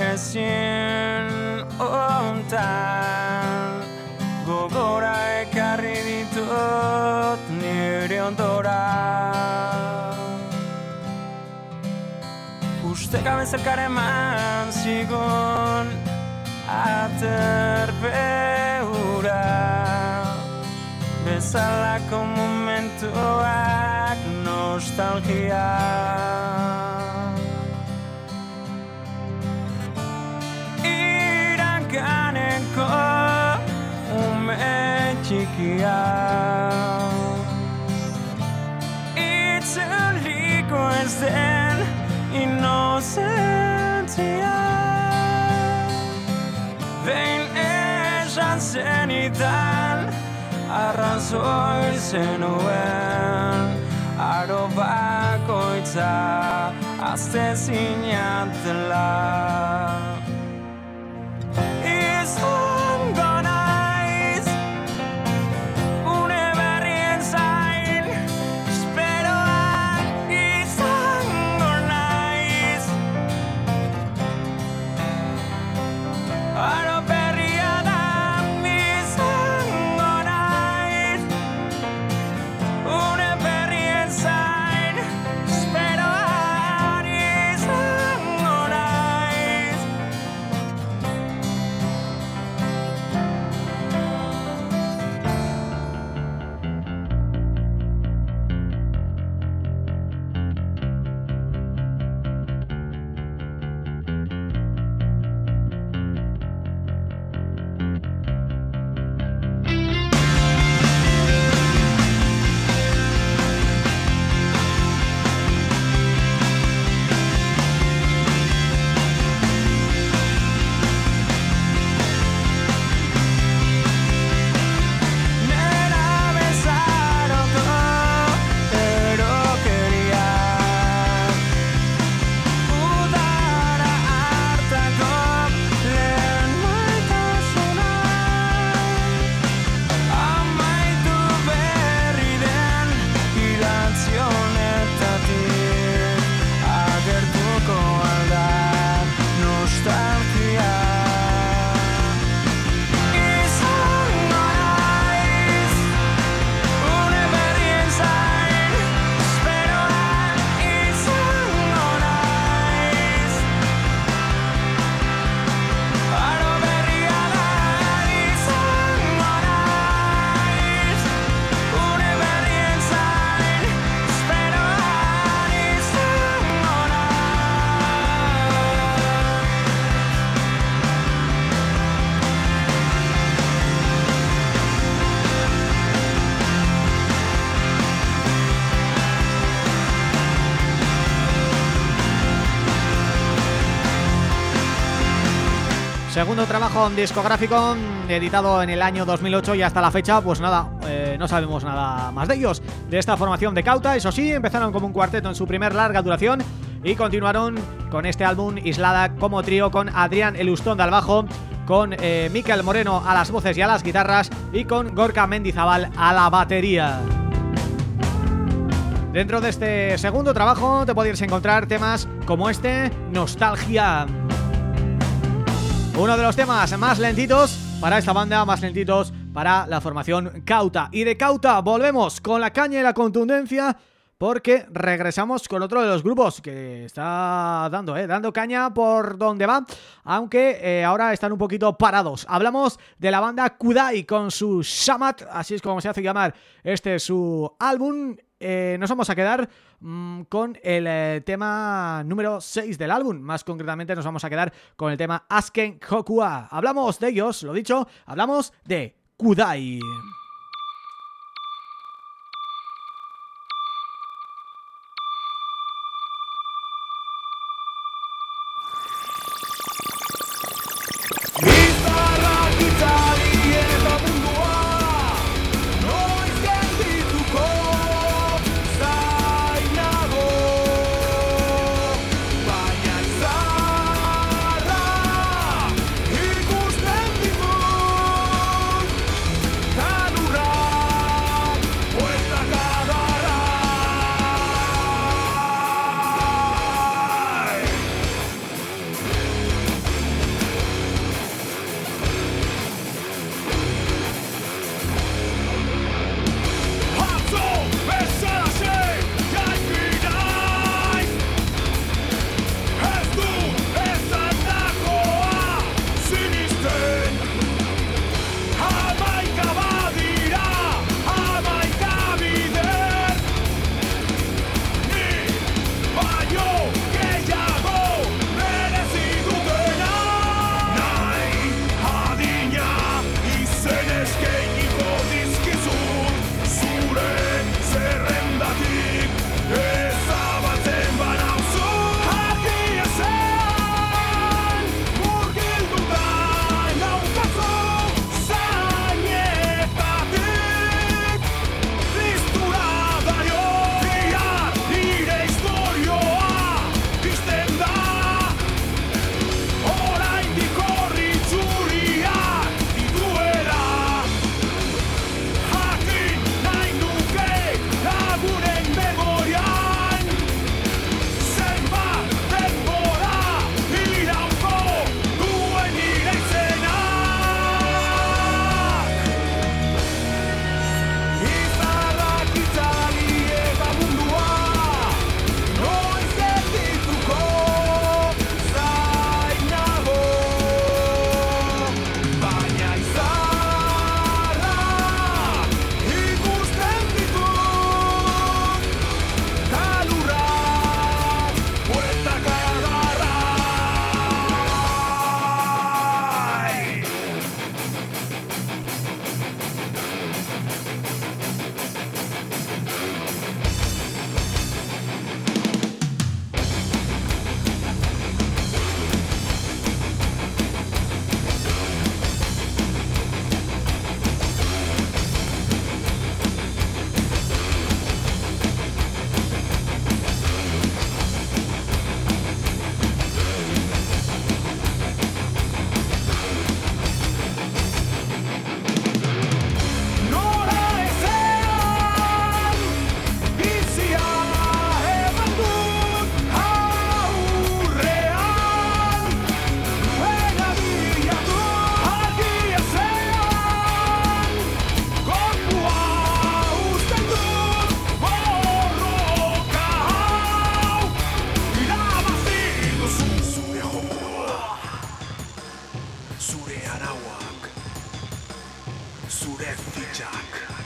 G: Ezin ontan gogora ekarri ditut nire ondora. Usteka bezalkare man zigun aterpe ura Bezalako momentuak nostalgia arrazoi zenuen Aro bakoitza azte zinatela
A: Segundo trabajo discográfico editado en el año 2008 y hasta la fecha, pues nada, eh, no sabemos nada más de ellos. De esta formación de Cauta, eso sí, empezaron como un cuarteto en su primer larga duración y continuaron con este álbum Islada como trío con Adrián Elustón al bajo, con eh, Miquel Moreno a las voces y a las guitarras y con Gorka Mendizabal a la batería. Dentro de este segundo trabajo te podéis encontrar temas como este, Nostalgia. Uno de los temas más lentitos para esta banda, más lentitos para la formación Cauta. Y de Cauta volvemos con la caña y la contundencia porque regresamos con otro de los grupos que está dando, eh, dando caña por donde va, aunque eh, ahora están un poquito parados. Hablamos de la banda Kudai con su Shamat, así es como se hace llamar este su álbum. Eh, nos vamos a quedar mm, con el tema número 6 del álbum, más concretamente nos vamos a quedar con el tema Asken Hokua. Hablamos de ellos, lo dicho, hablamos de Kudai.
J: zure arauak, zure fitxak.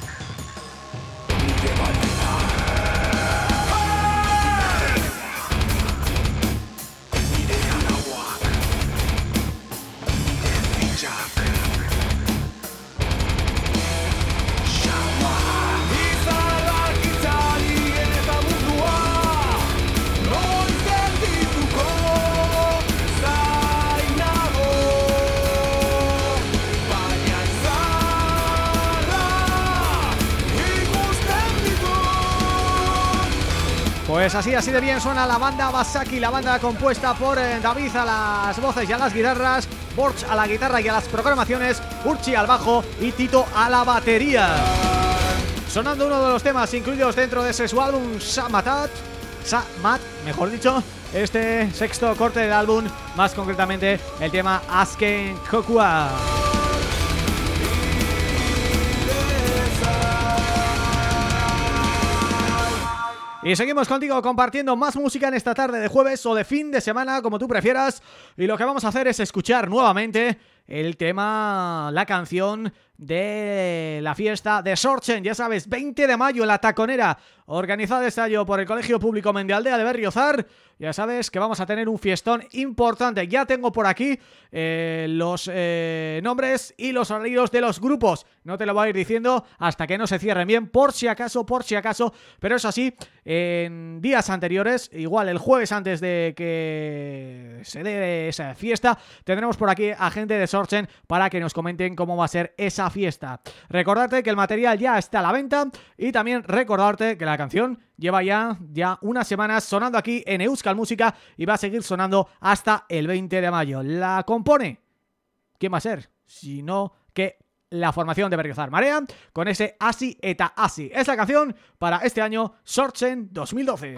A: Pues así, así de bien suena la banda Basaki, la banda compuesta por eh, David a las voces y a las guitarras, Borch a la guitarra y a las programaciones, Urchi al bajo y Tito a la batería. Sonando uno de los temas incluidos dentro de ese su álbum Samatat, Samat, mejor dicho, este sexto corte del álbum, más concretamente el tema Asken Kokua. Y seguimos contigo compartiendo más música en esta tarde de jueves o de fin de semana, como tú prefieras. Y lo que vamos a hacer es escuchar nuevamente el tema, la canción de la fiesta de Sorchen, ya sabes, 20 de mayo la Taconera, organizado este año por el Colegio Público Mendialdea de Berriozar, ya sabes que vamos a tener un fiestón importante, ya tengo por aquí eh, los eh, nombres y los horarios de los grupos, no te lo voy a ir diciendo hasta que no se cierren bien, por si acaso, por si acaso, pero eso sí, en días anteriores, igual el jueves antes de que se dé esa fiesta, tendremos por aquí a gente de Sorchen para que nos comenten cómo va a ser esa fiesta. Recordarte que el material ya está a la venta y también recordarte que la canción lleva ya, ya unas semanas sonando aquí en Euskal Música y va a seguir sonando hasta el 20 de mayo. La compone, ¿quién va a ser? Si no que la formación de Berriozar Marea con ese Asi eta Asi. Es la canción para este año Sorchen 2012.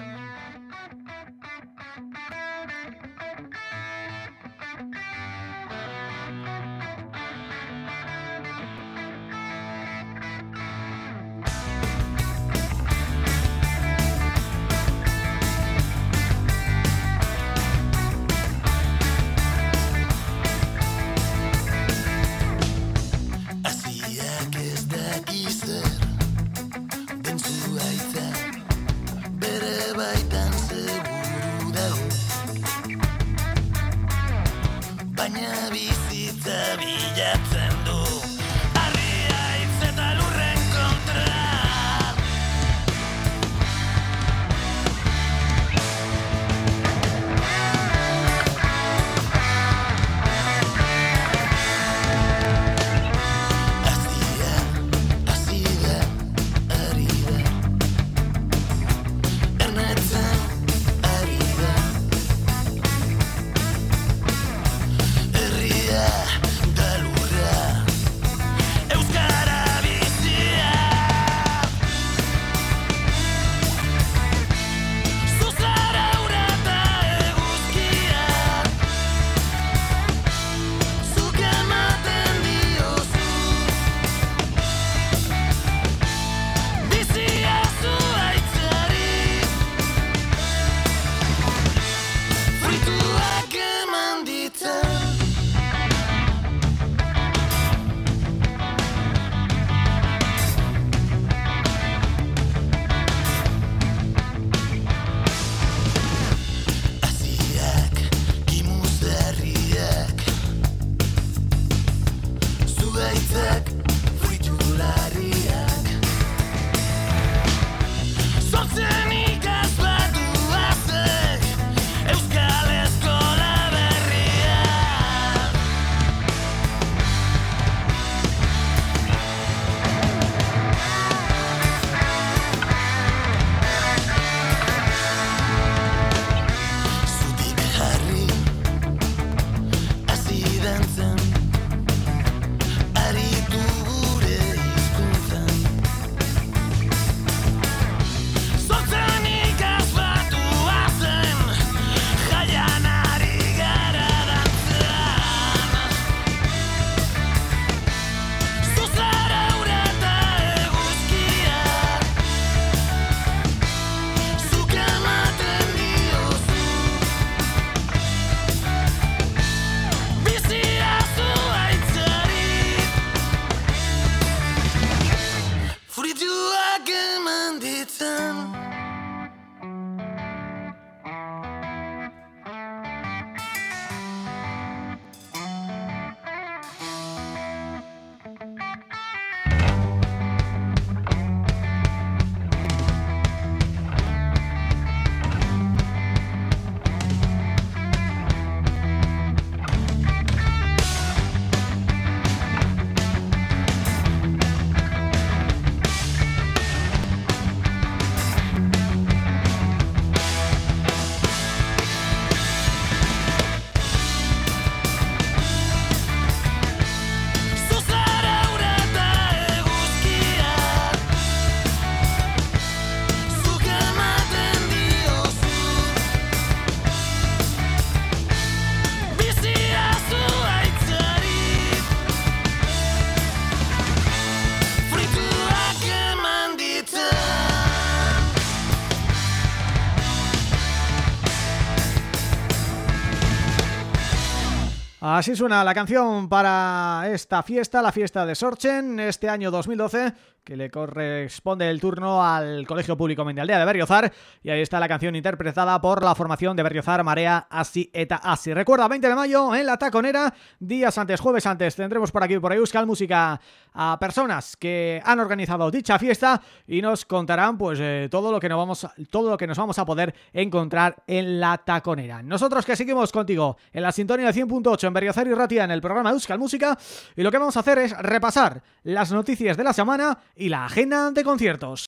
A: Así suena la canción para esta fiesta, la fiesta de Sorchen, este año 2012 que le corresponde el turno al Colegio Público Mendialdea de Berriozar y ahí está la canción interpretada por la formación de Berriozar Marea Así Eta Así. Recuerda, 20 de mayo en La Taconera, días antes, jueves antes, tendremos por aquí por Euskal Música a personas que han organizado dicha fiesta y nos contarán pues eh, todo lo que nos vamos todo lo que nos vamos a poder encontrar en La Taconera. Nosotros que seguimos contigo en la sintonía de 100.8 en Berriozar y Ratia en el programa Euskal Música y lo que vamos a hacer es repasar las noticias de la semana y la agenda de conciertos.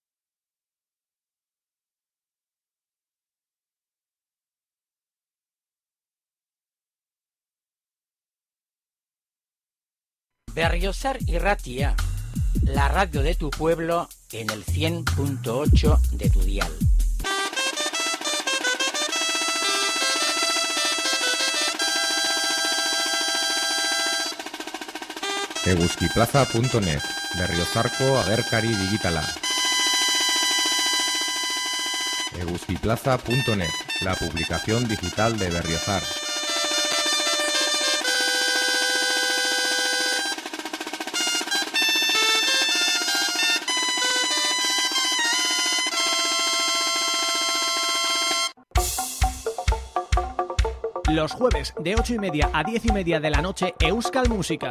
K: Berriozar y Ratia, la radio de tu pueblo en el 100.8 de tu dial.
J: eguzkiplaza.net Berriozarko agerkari digitala. eguzkiplaza.net La publicación digital de Berriozar.
A: Los jueves de 8 y media a 10 y media de la noche Euskal Música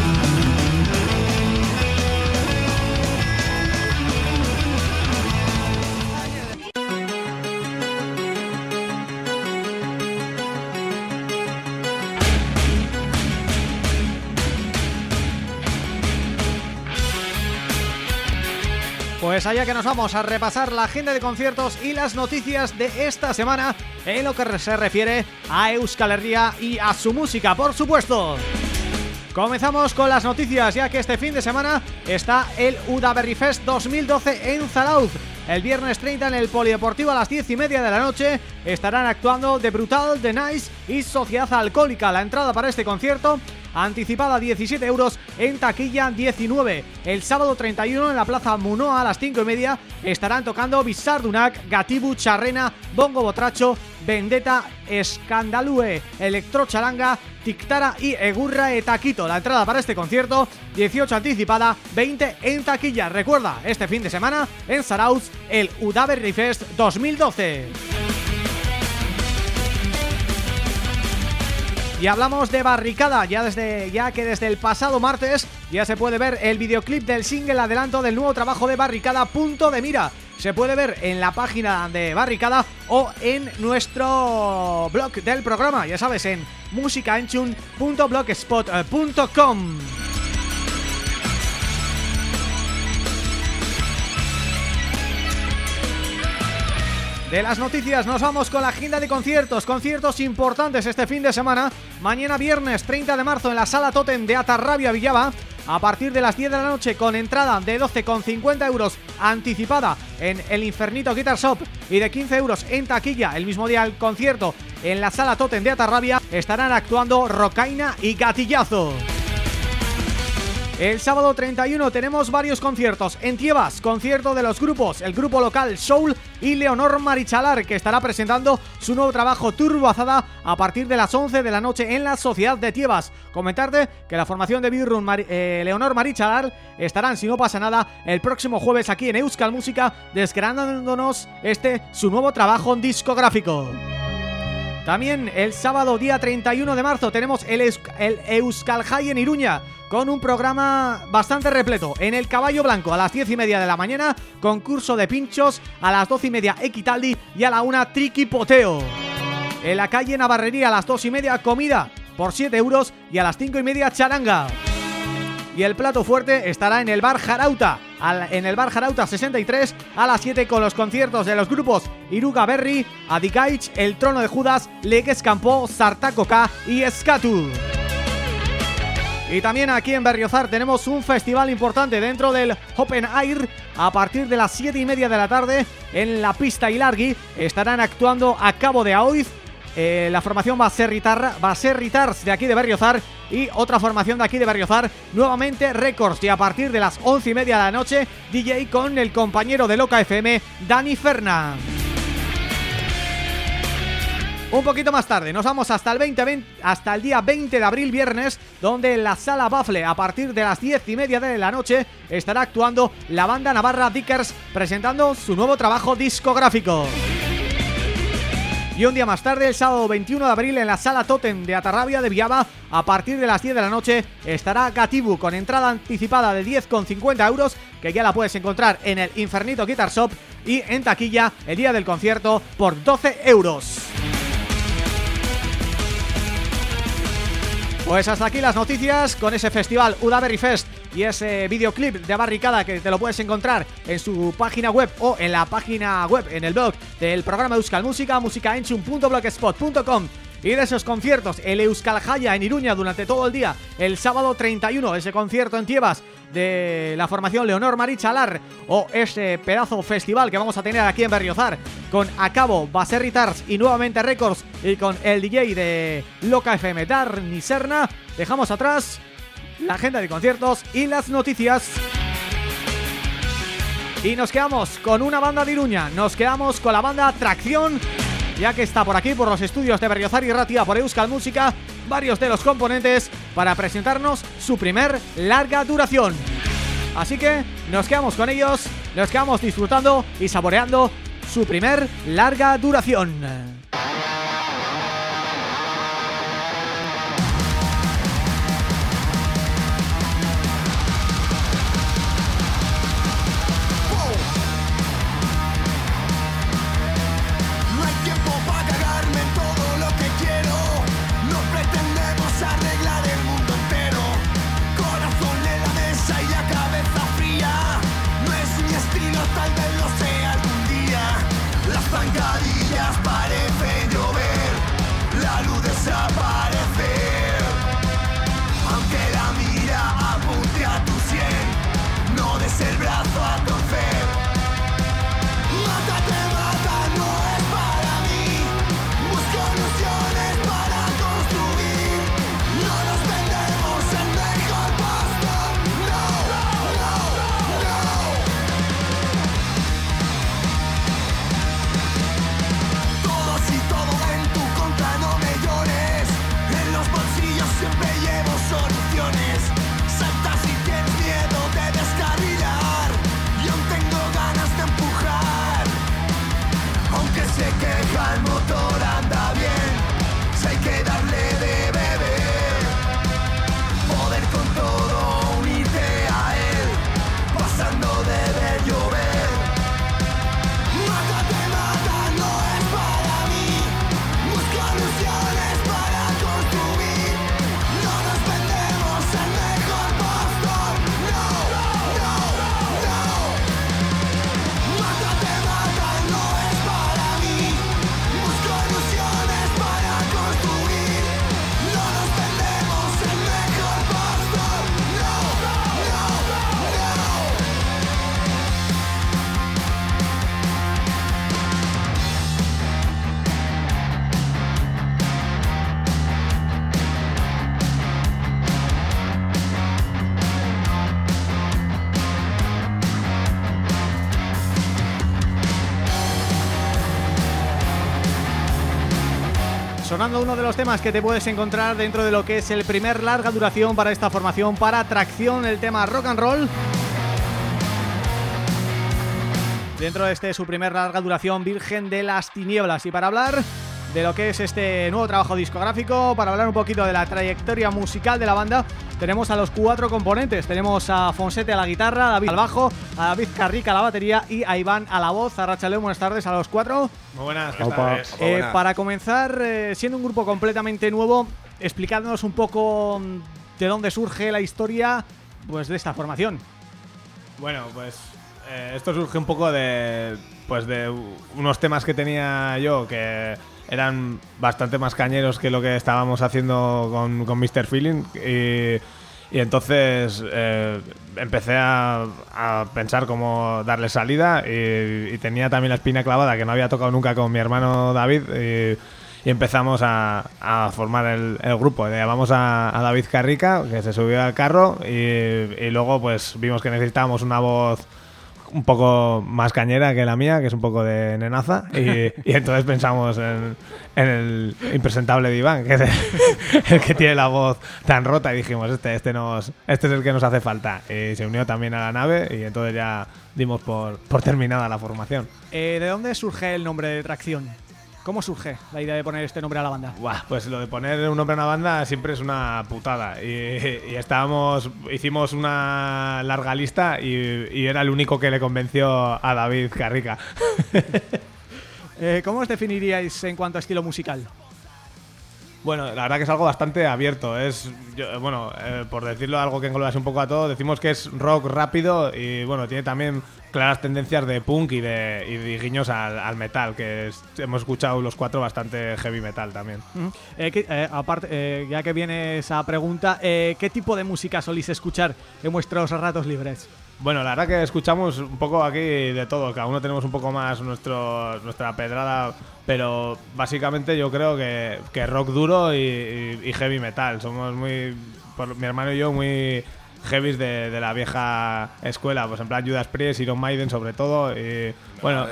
A: Pues allá que nos vamos a repasar la agenda de conciertos y las noticias de esta semana en lo que se refiere a Euskal Herria y a su música, por supuesto. Comenzamos con las noticias, ya que este fin de semana está el Udaberry Fest 2012 en Zarauz. El viernes 30 en el Polideportivo a las 10 y media de la noche estarán actuando The Brutal, The Nice y Sociedad Alcohólica. La entrada para este concierto anticipada 17 euros, en taquilla 19. El sábado 31 en la Plaza Munoa a las 5 y media estarán tocando Bizardunac, Gatibu, Charrena, Bongo Botracho, Vendetta, Escandalue, Electrocharanga, Tictara y Egurra Etaquito. La entrada para este concierto, 18 anticipada, 20 en taquilla. Recuerda, este fin de semana en Sarauz, el Udaberry Fest 2012. Y hablamos de Barricada, ya desde ya que desde el pasado martes ya se puede ver el videoclip del single adelanto del nuevo trabajo de Barricada, Punto de Mira. Se puede ver en la página de Barricada o en nuestro blog del programa, ya sabes, en musicaenchun.blogspot.com. De las noticias nos vamos con la agenda de conciertos, conciertos importantes este fin de semana. Mañana viernes 30 de marzo en la Sala Totem de Atarrabia Villaba, a partir de las 10 de la noche con entrada de 12,50 euros anticipada en el Infernito Guitar Shop y de 15 euros en taquilla el mismo día el concierto en la Sala Totem de Atarrabia estarán actuando Rocaina y Gatillazo. El sábado 31 tenemos varios conciertos. En Tiebas, concierto de los grupos, el grupo local Soul y Leonor Marichalar, que estará presentando su nuevo trabajo Turbo Azada a partir de las 11 de la noche en la Sociedad de Tiebas. Comentarte que la formación de Birrun eh, Leonor Marichalar estarán, si no pasa nada, el próximo jueves aquí en Euskal Música, desgranándonos este su nuevo trabajo discográfico. También el sábado día 31 de marzo tenemos el, el Euskal High en Iruña con un programa bastante repleto. En el Caballo Blanco a las 10 y media de la mañana, concurso de pinchos, a las 12 y media Equitaldi y a la 1 Poteo. En la calle Navarrería a las 2 y media comida por 7 euros y a las 5 y media charanga. Y el plato fuerte estará en el Bar Jarauta, en el Bar Jarauta 63 a las 7 con los conciertos de los grupos Iruga Berry, Adikaich, El Trono de Judas, Legues Campo, Sartacoca y Skatu. Y también aquí en Berriozar tenemos un festival importante dentro del Open Air. A partir de las 7 y media de la tarde en la pista Ilargui estarán actuando a Cabo de Aoiz. Eh, la formación va a ser de aquí de Berriozar y otra formación de aquí de Berriozar, nuevamente Records y a partir de las 11 y media de la noche DJ con el compañero de Loca FM, Dani Ferna. Un poquito más tarde, nos vamos hasta el 20, hasta el día 20 de abril, viernes, donde en la Sala Bafle, a partir de las 10 y media de la noche, estará actuando la banda navarra Dickers, presentando su nuevo trabajo discográfico. Y un día más tarde, el sábado 21 de abril, en la Sala Totem de Atarrabia de Viaba, a partir de las 10 de la noche, estará Gatibu con entrada anticipada de 10,50 euros, que ya la puedes encontrar en el Infernito Guitar Shop, y en taquilla el día del concierto por 12 euros. Pues hasta aquí las noticias con ese festival Udaberry Fest y ese videoclip de Barricada que te lo puedes encontrar en su página web o en la página web, en el blog del programa Euskal Música, musicaenchum.blogspot.com y de esos conciertos, el Euskal Jaya en Iruña durante todo el día, el sábado 31, ese concierto en Tiebas de la formación Leonor Marichalar o ese pedazo festival que vamos a tener aquí en Berriozar con Acabo, Baserritars y nuevamente Records y con el DJ de Loca FM Darni Serna, dejamos atrás la agenda de conciertos y las noticias. Y nos quedamos con una banda de Iruña, nos quedamos con la banda Tracción, ya que está por aquí, por los estudios de Berriozar y Ratia, por Euskal Música, varios de los componentes para presentarnos su primer larga duración. Así que nos quedamos con ellos, nos quedamos disfrutando y saboreando su primer larga duración.
L: Aunque la mira apunte a tu sien, no des el brazo a tu
A: uno de los temas que te puedes encontrar dentro de lo que es el primer larga duración para esta formación para tracción, el tema rock and roll. Dentro de este su primer larga duración, Virgen de las Tinieblas. Y para hablar de lo que es este nuevo trabajo discográfico, para hablar un poquito de la trayectoria musical de la banda, tenemos a los cuatro componentes. Tenemos a Fonsete a la guitarra, a David al bajo, a David Carrica a la batería y a Iván a la voz. A Rachaleo, buenas tardes a los cuatro.
M: Muy buenas, ¿qué
A: eh, Para comenzar, eh, siendo un grupo completamente nuevo, explicándonos un poco mm, de dónde surge la historia pues de esta formación.
M: Bueno, pues eh, esto surge un poco de pues de unos temas que tenía yo que eran bastante más cañeros que lo que estábamos haciendo con, con Mr. Feeling y, entonces eh, empecé a, a pensar cómo darle salida y, tenía también la espina clavada que no había tocado nunca con mi hermano David y, empezamos a, a formar el, el grupo. Le llamamos a, a David Carrica, que se subió al carro y, y luego pues vimos que necesitábamos una voz un poco más cañera que la mía, que es un poco de nenaza, y, (laughs) y entonces pensamos en, en el impresentable de Iván, que es el, el que tiene la voz tan rota, y dijimos, este, este, nos, este es el que nos hace falta. Y se unió también a la nave, y entonces ya dimos por, por terminada la formación.
A: Eh, ¿De dónde surge el nombre de Tracción? ¿Cómo surge la idea de poner este nombre a la banda?
M: Buah, pues lo de poner un nombre a una banda siempre es una putada. Y, y estábamos, hicimos una larga lista y, y era el único que le convenció a David Carrica. (laughs)
A: Eh, ¿Cómo os definiríais en cuanto a estilo musical?
M: Bueno, la verdad que es algo bastante abierto. Es, yo- bueno, eh, por decirlo algo que engloba un poco a todo, decimos que es rock rápido y bueno, tiene también claras tendencias de punk y de, y de guiños al, al metal, que es- hemos escuchado los cuatro bastante heavy metal también.
A: Eh, que- eh, aparte, eh, ya que viene esa pregunta, eh, ¿qué tipo de música solís escuchar en vuestros ratos libres?
M: Bueno, la verdad que escuchamos un poco aquí de todo, cada uno tenemos un poco más nuestro, nuestra pedrada, pero básicamente yo creo que, que rock duro y, y- y heavy metal. Somos muy, por, mi hermano y yo, muy heavies de, de la vieja escuela, pues en plan Judas Priest, Iron Maiden sobre todo, y bueno,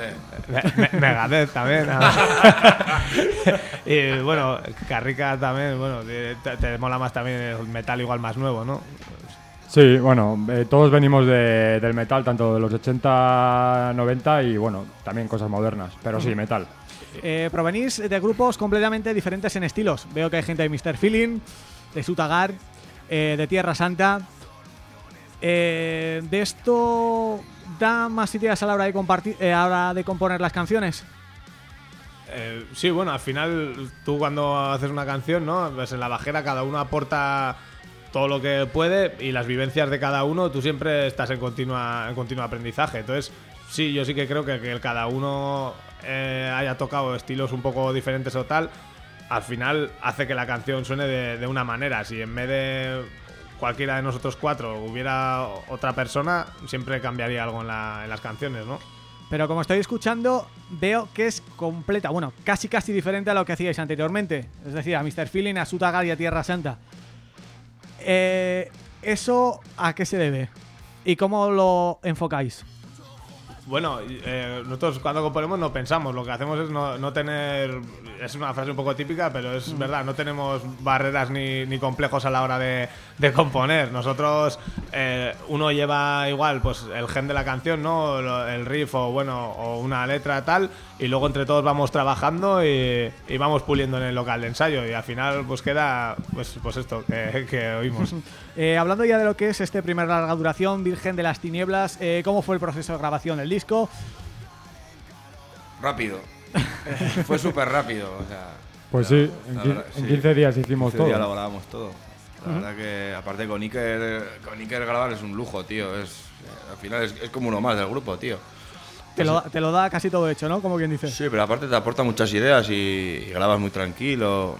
M: Me- Me- Megadeth también. (laughs) (laughs) y bueno, Carrica también, bueno, te, te mola más también el metal igual más nuevo, ¿no?
N: Sí, bueno, eh, todos venimos de- del metal, tanto de los 80, 90 y bueno, también cosas modernas, pero sí, metal.
A: Eh, provenís de grupos completamente diferentes en estilos. Veo que hay gente de Mr. Feeling, de Sutagar, eh, de Tierra Santa. Eh, ¿De esto da más ideas a la hora de, compartir, eh, a la hora de componer las canciones?
M: Sí, bueno, al final tú cuando haces una canción, ¿no? Pues en la bajera cada uno aporta todo lo que puede y las vivencias de cada uno, tú siempre estás en continua en continuo aprendizaje. Entonces, sí, yo sí que creo que, que cada uno eh, haya tocado estilos un poco diferentes o tal, al final hace que la canción suene de, una manera. Si en vez de cualquiera de nosotros cuatro hubiera otra persona, siempre cambiaría algo en las canciones, ¿no?
A: Pero como estoy escuchando, veo que es completa, bueno, casi casi diferente a lo que hacíais anteriormente. Es decir, a Mr. Feeling, a Sutagar y a Tierra Santa. Eh, ¿Eso a qué se debe? ¿Y cómo lo enfocáis?
M: Bueno, eh, nosotros cuando componemos no pensamos, lo que hacemos es no, no tener, es una frase un poco típica, pero es
A: Mm.
M: verdad, no tenemos barreras ni, ni complejos a la hora de, de componer. Nosotros, eh, uno lleva igual pues el gen de la canción, ¿no? El riff o bueno, o una letra tal, y luego entre todos vamos trabajando y, y vamos puliendo en el local de ensayo y al final pues queda pues, pues esto que, que oímos. (laughs)
A: Eh, hablando ya de lo que es este primer larga duración, Virgen de las Tinieblas, eh, ¿cómo fue el proceso de grabación del disco?
O: Rápido. (laughs) Fue súper rápido, o sea.
N: Pues
O: la-
N: sí, en
O: verdad,
N: en 15 días hicimos
O: 15
N: todo.
O: días lo grabamos todo. La
A: Ujú.
O: verdad que, aparte con Iker, con Iker grabar es un lujo, tío. Es, eh, al final es, es como uno más del grupo, tío.
A: Te lo, da- te lo da casi todo hecho, ¿no? Como quien dice.
O: Sí, pero aparte te aporta muchas ideas y, y grabas muy tranquilo.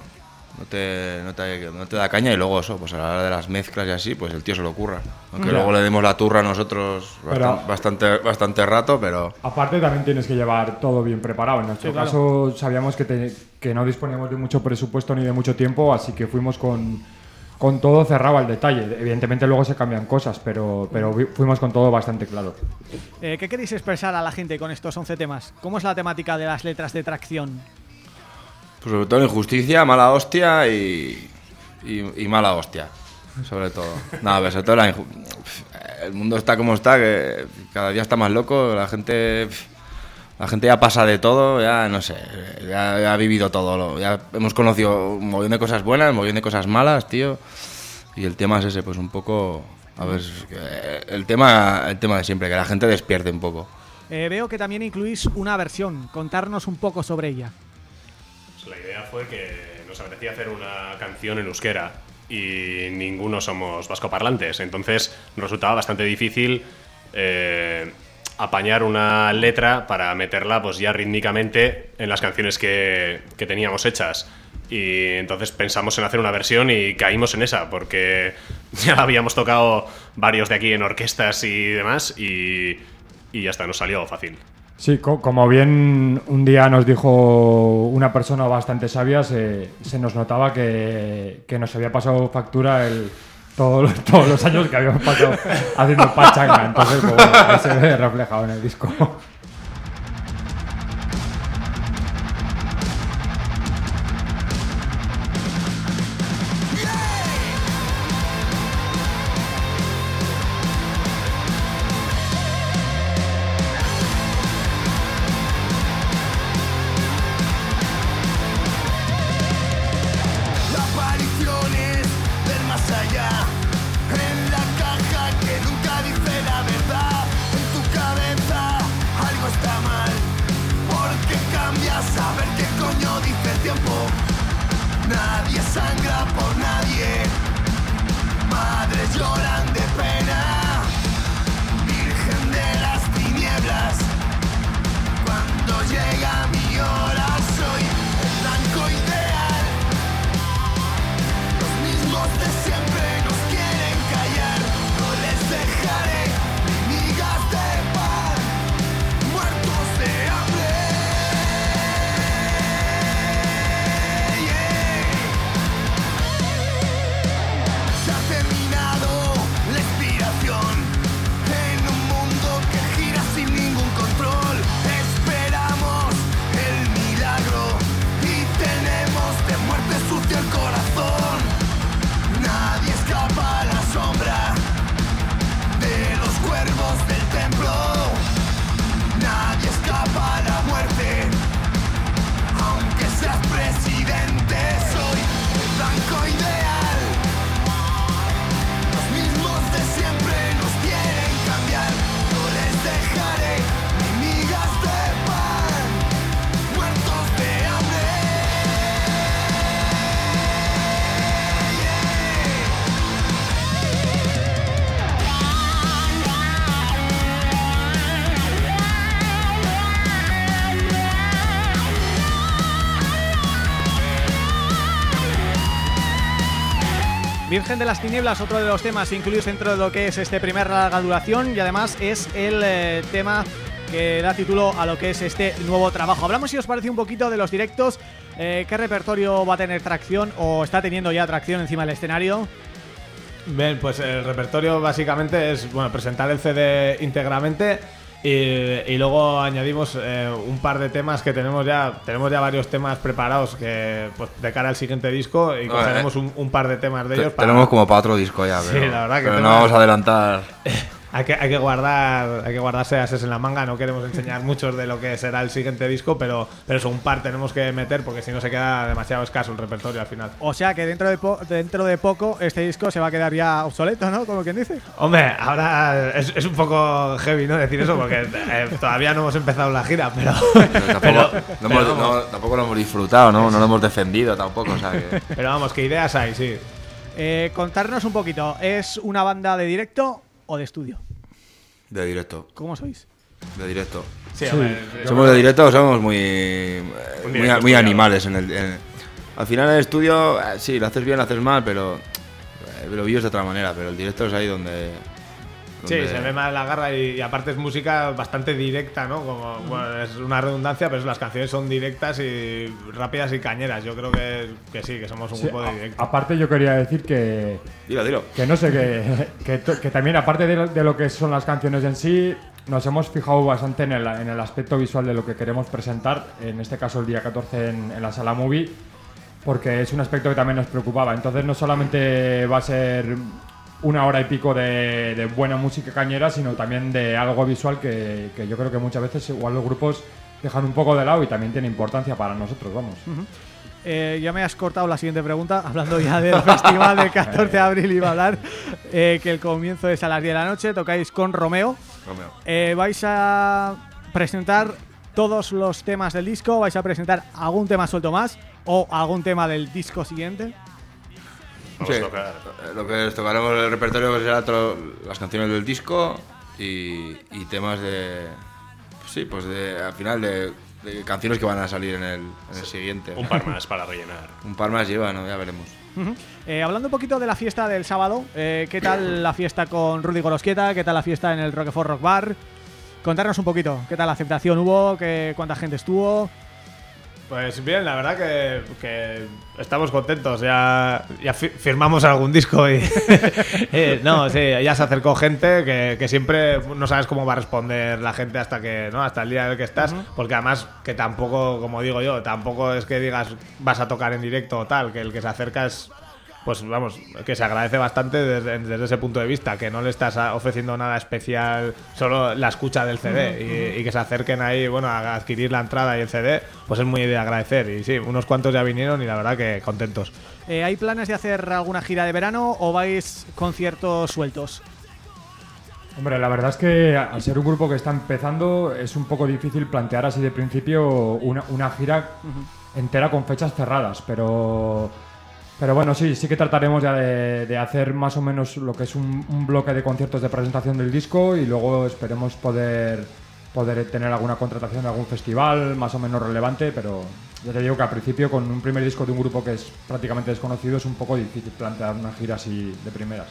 O: No te, no, te, no te da caña y luego eso, pues a la hora de las mezclas y así, pues el tío se lo ocurra. Aunque luego le demos la turra a nosotros
N: Pero-
O: bastan- bastante, bastante rato, pero...
N: Aparte también tienes que llevar todo bien preparado. En nuestro
O: Sí, claro.
N: caso sabíamos que, te- que no disponíamos de mucho presupuesto ni de mucho tiempo, así que fuimos con, con todo cerrado al detalle. Evidentemente luego se cambian cosas, pero, pero fuimos con todo bastante claro.
A: Eh, ¿Qué queréis expresar a la gente con estos 11 temas? ¿Cómo es la temática de las letras de tracción?
O: Pues sobre todo injusticia, mala hostia y, y, y mala hostia, sobre todo. Nada, pero sobre todo la el mundo está como está, que cada día está más loco, la gente la gente ya pasa de todo, ya no sé, ya, ya ha vivido todo, lo- ya hemos conocido un montón de cosas buenas, un montón de cosas malas, tío. Y el tema es ese, pues un poco, a ver, que el tema el tema de siempre, que la gente despierte un poco.
A: Eh, veo que también incluís una versión. Contarnos un poco sobre ella.
P: Pues la idea fue que nos apetecía hacer una canción en euskera y ninguno somos vascoparlantes, entonces nos resultaba bastante difícil eh, apañar una letra para meterla pues ya rítmicamente en las canciones que, que teníamos hechas. Y entonces pensamos en hacer una versión y caímos en esa, porque (laughs) ya la habíamos tocado varios de aquí en orquestas y demás, y, y ya está, nos salió fácil.
L: Sí, co- como bien un día nos dijo una persona bastante sabia, se, se nos notaba que, que nos había pasado factura el, todo- todos los años que habíamos pasado haciendo pachanga. Entonces, pues, se ve reflejado en el disco.
Q: De las Tinieblas,
A: otro de los temas incluidos dentro de lo que es este primer larga duración y además es el eh, tema que da título a lo que es este nuevo trabajo. Hablamos si os parece un poquito de los directos, eh, qué repertorio va a tener tracción o está teniendo ya tracción encima del escenario.
M: Bien, pues el repertorio básicamente es bueno presentar el CD íntegramente y, y luego añadimos eh, un par de temas que tenemos ya tenemos ya varios temas preparados que pues de cara al siguiente disco y cogeremos un, un par de temas de ellos para
O: Tenemos como para otro disco ya,
M: Sí,
O: pero,
M: la verdad que
O: pero no vamos a adelantar. (laughs)
M: hay que, hay que guardar hay que guardarse ases en la manga no queremos enseñar muchos de lo que será el siguiente disco pero pero eso un par tenemos que meter porque si no se queda demasiado escaso el repertorio al final
A: O sea que dentro de, po- dentro de poco este disco se va a quedar ya obsoleto, ¿no? Como quien dice.
M: Hombre, ahora es, es un poco heavy, ¿no? Decir eso porque eh, todavía no hemos empezado la gira, pero.
O: Tampoco, (laughs)
M: pero-
O: no
M: pero
O: hemos-
M: vamos.
O: no- tampoco lo hemos disfrutado, ¿no? No lo hemos defendido tampoco, o sea que...
M: Pero vamos, que ideas hay, sí.
A: Eh, contarnos un poquito, ¿es una banda de directo o de estudio?
O: De directo,
A: ¿Cómo sois?
O: de directo.
M: Sí,
O: somos de directo o somos muy, eh, muy, animales en el... en- al final en el estudio, eh, sí, lo haces bien, lo haces mal, pero eh, lo vives de otra manera, pero el directo es ahí donde...
M: Sí,
O: donde-
M: se ve más la garra y, y aparte es música bastante directa, ¿no? Como, bueno, es una redundancia, pero las canciones son directas y rápidas y cañeras. Yo creo que, que sí, que somos un
L: Sí,
M: grupo de
L: a-
M: directo.
L: aparte yo quería decir que...
O: Dilo, dilo.
L: Que no sé, que, que, to- que también aparte de lo, de lo que son las canciones en sí, nos hemos fijado bastante en el, en el aspecto visual de lo que queremos presentar, en este caso el día 14 en, en la sala movie, porque es un aspecto que también nos preocupaba. Entonces no solamente va a ser una hora y pico de, de buena música cañera, sino también de algo visual que, que yo creo que muchas veces igual los grupos dejan un poco de lado y también tiene importancia para nosotros, vamos.
A: Eh, ya me has cortado la siguiente pregunta, hablando ya del (laughs) festival del 14 de abril iba a hablar, eh, que el comienzo es a las 10 de la noche, tocáis con Romeo.
O: Romeo.
A: Eh, vais a presentar todos los temas del disco, vais a presentar algún tema suelto más o algún tema del disco siguiente.
O: Sí, eh, lo que tocaremos el repertorio pues, será todo- las canciones del disco y, y temas de. pues sí, pues de. Al final de de canciones que van a salir en el, en el siguiente.
P: Un par más para rellenar. (laughs)
O: Un par más lleva, ¿no? Ya veremos.
A: Eh, hablando un poquito de la fiesta del sábado, eh, ¿qué tal la fiesta con Rudy Gorosquieta? ¿Qué tal la fiesta en el Roquefort Rock Bar? Contarnos un poquito, ¿qué tal la aceptación hubo? ¿Qué, ¿Cuánta gente estuvo?
M: Pues bien, la verdad que, que estamos contentos. Ya, ya fi- firmamos algún disco y. (laughs) eh, no, sí, ya se acercó gente que, que siempre no sabes cómo va a responder la gente hasta que no hasta el día en el que estás. Porque además, que tampoco, como digo yo, tampoco es que digas vas a tocar en directo o tal, que el que se acerca es. Pues vamos, que se agradece bastante desde, desde ese punto de vista, que no le estás ofreciendo nada especial, solo la escucha del CD y que se acerquen ahí, bueno, a adquirir la entrada y el CD, pues es muy de agradecer. Y sí, unos cuantos ya vinieron y la verdad que contentos.
A: Eh, ¿Hay planes de hacer alguna gira de verano o vais conciertos sueltos?
L: Hombre, la verdad es que al ser un grupo que está empezando es un poco difícil plantear así de principio una, una gira entera con fechas cerradas, pero pero bueno, sí, sí que trataremos ya de, de hacer más o menos lo que es un, bloque de conciertos de presentación del disco y luego esperemos poder poder tener alguna contratación de algún festival más o menos relevante, pero ya te digo que al principio con un primer disco de un grupo que es prácticamente desconocido es un poco difícil plantear una gira así de primeras.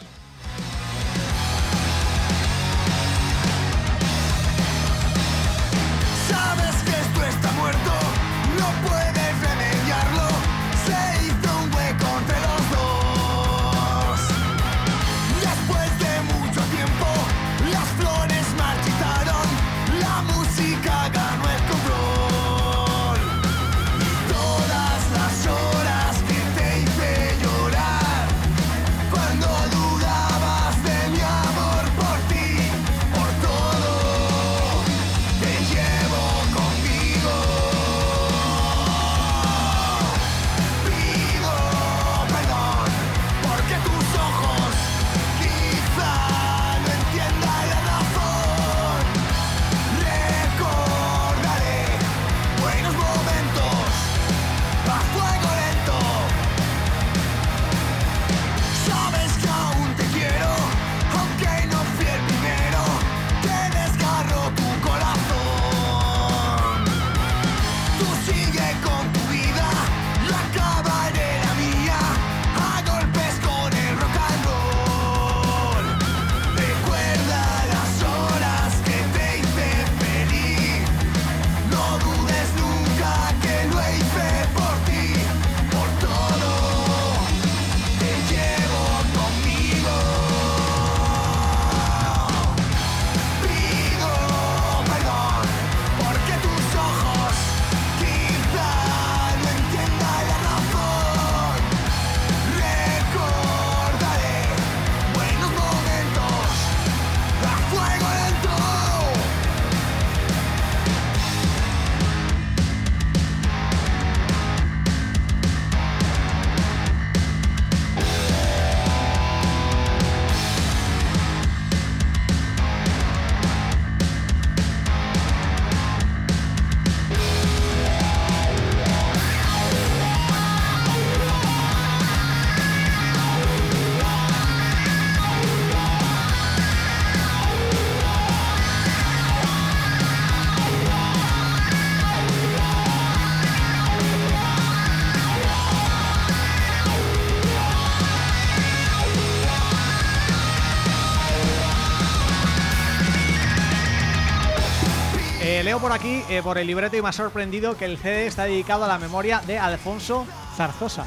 A: Por aquí, eh, por el libreto y me ha sorprendido que el CD está dedicado a la memoria de Alfonso Zarzosa.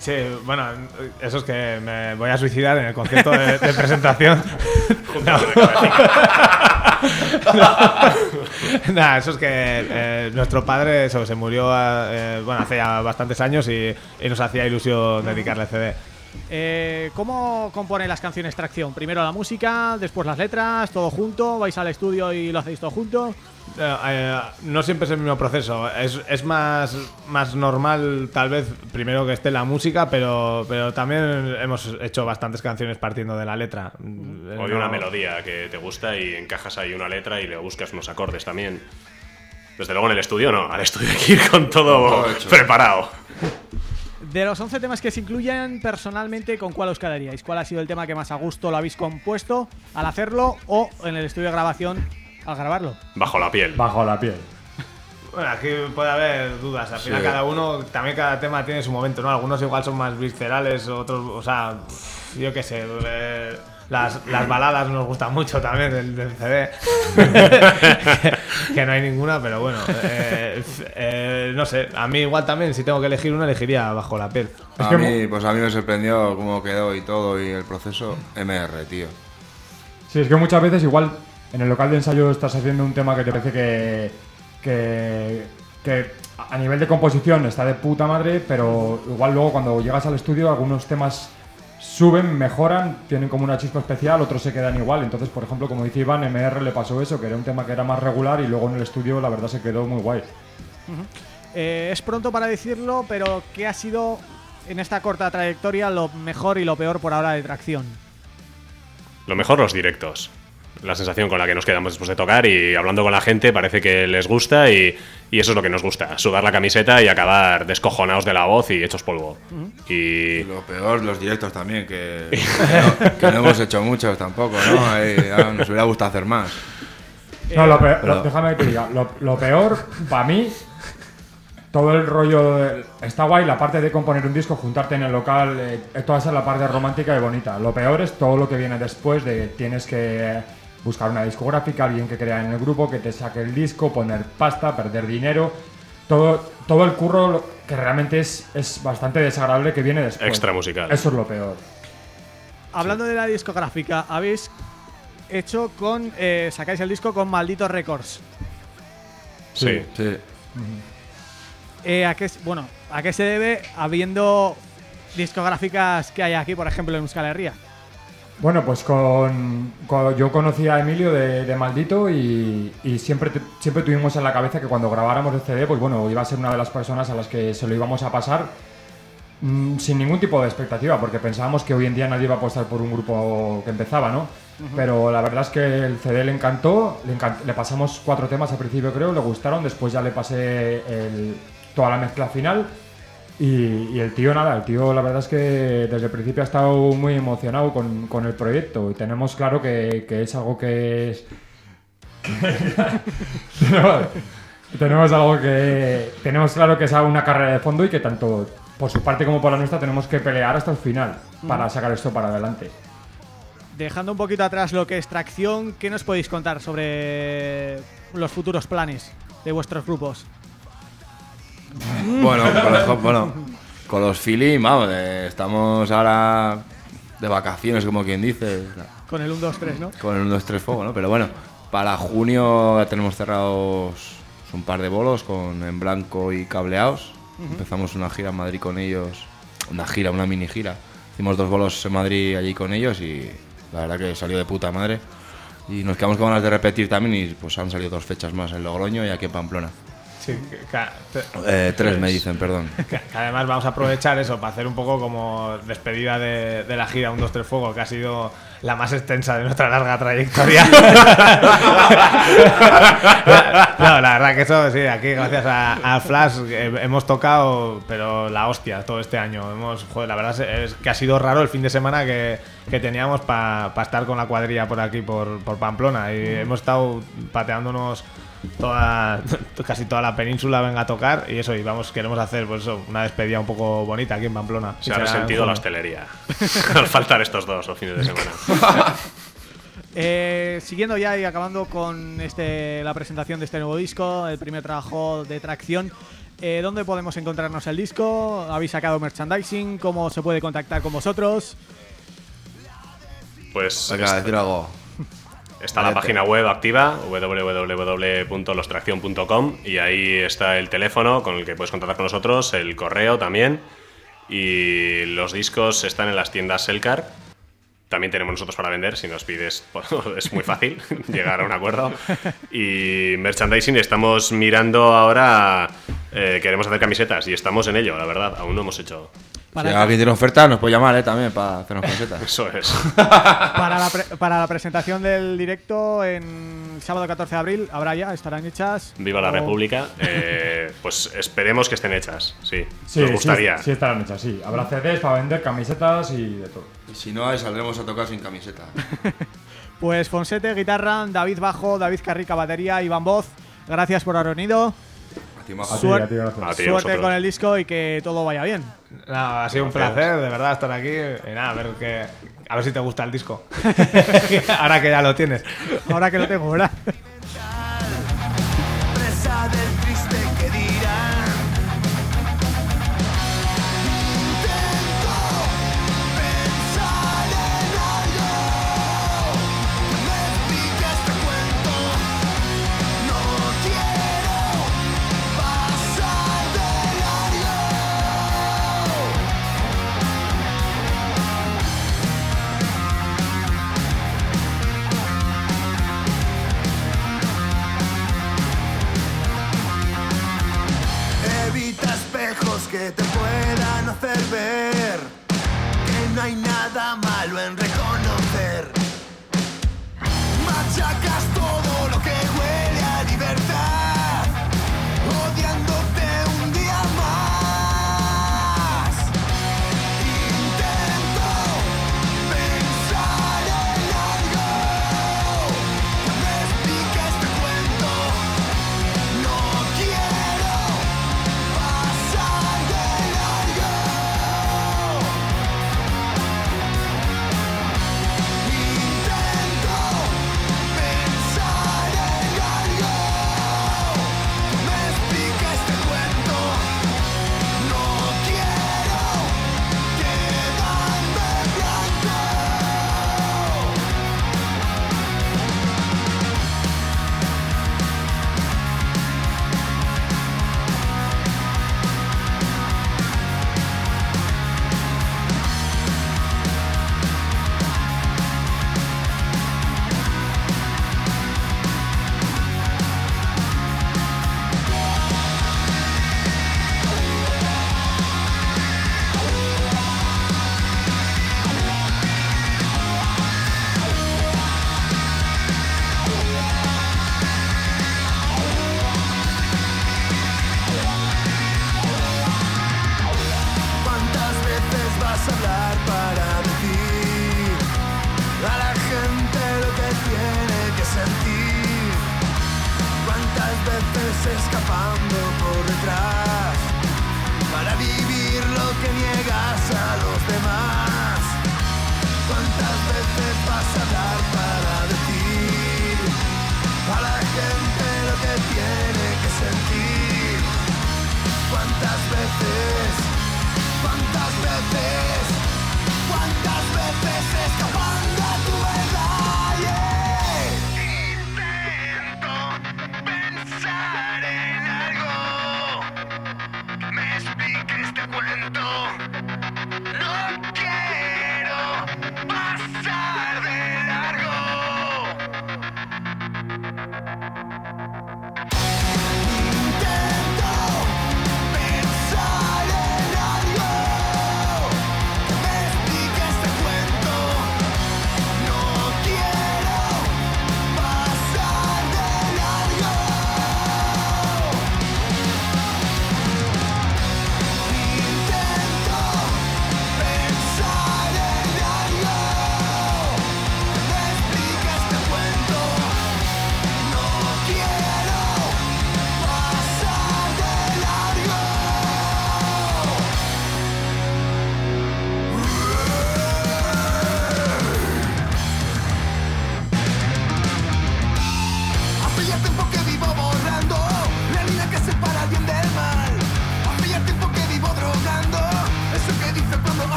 M: Sí, bueno, eso es que me voy a suicidar en el concierto de, de presentación. (laughs) No. (laughs) No. Nah, eso es que eh, nuestro padre eso, se murió eh, bueno, hace ya bastantes años y, y nos hacía ilusión dedicarle el CD.
A: Eh, ¿Cómo compone las canciones Tracción? Primero la música, después las letras, todo junto, vais al estudio y lo hacéis todo junto.
M: Eh, eh, no siempre es el mismo proceso. Es, es más, más normal, tal vez, primero que esté la música, pero, pero también hemos hecho bastantes canciones partiendo de la letra.
P: O de una melodía que te gusta y encajas ahí una letra y le buscas unos acordes también. Desde luego en el estudio no, al estudio hay que ir con todo
O: Todo
P: preparado. (laughs)
A: De los 11 temas que se incluyen, personalmente, ¿con cuál os quedaríais? ¿Cuál ha sido el tema que más a gusto lo habéis compuesto al hacerlo o en el estudio de grabación al grabarlo?
P: Bajo la piel.
L: Bajo la piel.
M: Bueno, aquí puede haber dudas. Al final
O: Sí.
M: cada uno, también cada tema tiene su momento, ¿no? Algunos igual son más viscerales, otros, o sea, yo qué sé. eh, las, las baladas nos gustan mucho también del, del CD. (laughs) que no hay ninguna, pero bueno. eh, eh, no sé, a mí igual también, si tengo que elegir una, elegiría Bajo la piel.
O: A mí, pues a mí me sorprendió cómo quedó y todo y el proceso. MR, tío.
N: Sí, es que muchas veces igual en el local de ensayo estás haciendo un tema que te parece que, que, que a nivel de composición está de puta madre, pero igual luego cuando llegas al estudio algunos temas suben, mejoran, tienen como una chispa especial, otros se quedan igual. Entonces, por ejemplo, como dice Iván, MR le pasó eso, que era un tema que era más regular y luego en el estudio la verdad se quedó muy guay.
A: Eh, es pronto para decirlo, pero ¿qué ha sido en esta corta trayectoria lo mejor y lo peor por ahora de tracción?
P: Lo mejor los directos. La sensación con la que nos quedamos después de tocar y hablando con la gente parece que les gusta y, y eso es lo que nos gusta. Sudar la camiseta y acabar descojonados de la voz y hechos polvo. Y
O: Lo peor, los directos también, que, que, no, que no hemos hecho muchos tampoco, ¿no? Ahí, ya nos hubiera gustado hacer más.
N: No, lo peor, lo- déjame que te diga, lo, lo peor para mí, todo el rollo, de- está guay la parte de componer un disco, juntarte en el local, eh, toda esa es la parte romántica y bonita. Lo peor es todo lo que viene después de tienes que buscar una discográfica, alguien que crea en el grupo, que te saque el disco, poner pasta, perder dinero, todo, todo el curro que realmente es, es bastante desagradable que viene después.
P: Extra musical.
N: Eso es lo peor.
A: Hablando de la discográfica, habéis hecho con. eh, sacáis el disco con Maldito Records.
P: Sí.
O: Sí.
A: Eh, ¿a qué, bueno, ¿a qué se debe habiendo discográficas que hay aquí, por ejemplo, en Euskal Herria?
N: Bueno, pues con, con- yo conocí a Emilio de, de Maldito y, y siempre, te- siempre tuvimos en la cabeza que cuando grabáramos el CD, pues bueno, iba a ser una de las personas a las que se lo íbamos a pasar mm, sin ningún tipo de expectativa, porque pensábamos que hoy en día nadie iba a apostar por un grupo que empezaba, ¿no? Pero la verdad es que el CD le encantó, le, encant- le pasamos cuatro temas al principio creo, le gustaron, después ya le pasé el- toda la mezcla final y, y el tío, nada, el tío la verdad es que desde el principio ha estado muy emocionado con, con el proyecto y tenemos claro que, que es algo que es... tenemos, (laughs) tenemos algo que... Tenemos claro que es una carrera de fondo y que tanto por su parte como por la nuestra tenemos que pelear hasta el final para sacar esto para adelante.
A: Dejando un poquito atrás lo que es tracción, ¿qué nos podéis contar sobre los futuros planes de vuestros grupos?
O: Bueno, con los, bueno, con los feeling, vamos, eh, estamos ahora de vacaciones, como quien dice.
A: Con el 1, 2, 3, ¿no?
O: Con el 1, 2, 3 fuego, ¿no? Pero bueno, para junio ya tenemos cerrados un par de bolos con En Blanco y Cableados.
A: Ujú.
O: Empezamos una gira en Madrid con ellos, una gira, una mini gira. Hicimos dos bolos en Madrid allí con ellos y la verdad que salió de puta madre. Y nos quedamos con ganas de repetir también y pues han salido dos fechas más en Logroño y aquí en Pamplona.
M: Sí,
O: Eh, tres me (laughs) dicen, perdón. (laughs)
M: Que, que además vamos a aprovechar eso para hacer un poco como despedida de, de la gira 1, 2, 3 Fuego, que ha sido la más extensa de nuestra larga trayectoria. (laughs) no, la verdad que eso, sí, aquí gracias a, a Flash eh, hemos tocado, pero la hostia todo este año. Hemos, joder, la verdad es que ha sido raro el fin de semana que, que teníamos para estar con la cuadrilla por aquí, por, por Pamplona. Y hemos estado pateándonos toda, (laughs) casi toda la península venga a tocar y eso, y vamos, queremos hacer pues eso, una despedida un poco bonita aquí en Pamplona.
P: se ha resentido la hostelería (laughs) al faltar estos dos los fines de semana. (laughs)
A: Eh, siguiendo ya y acabando con este la presentación de este nuevo disco, el primer trabajo de tracción, eh, ¿dónde podemos encontrarnos el disco? ¿Habéis sacado merchandising? ¿Cómo se puede contactar con vosotros?
P: Pues
O: Venga,
P: está-
O: decir algo.
P: Está la página web activa, www.lostraccion.com y ahí está el teléfono con el que puedes contactar con nosotros, el correo también y los discos están en las tiendas Selcar. También tenemos nosotros para vender, si nos pides (laughs) es muy fácil (laughs) llegar a un acuerdo. Y merchandising, estamos mirando ahora, eh, queremos hacer camisetas y estamos en ello, la verdad, aún no hemos hecho.
O: Si alguien tiene oferta, nos puede llamar ¿eh? también para hacernos camisetas. (laughs)
P: Eso es. (laughs)
A: Para la, pre- para la presentación del directo en sábado 14 de abril, habrá ya, estarán hechas.
P: Viva la República. (laughs) Eh, pues esperemos que estén hechas, sí.
N: Sí,
P: Nos
N: sí,
P: gustaría.
N: Sí, estarán hechas, sí. Habrá CDs para vender, camisetas y de todo.
O: Y si no, saldremos a tocar sin camiseta.
A: Pues Fonsete, guitarra, David bajo, David Carrica, batería, Iván voz. Gracias por haber venido.
L: Suerte con el disco y que todo vaya bien.
M: Ha sido un placer, de verdad, estar aquí. A ver, a ver si te gusta el disco. (laughs) Ahora que ya lo tienes.
L: Ahora que lo tengo, ¿verdad?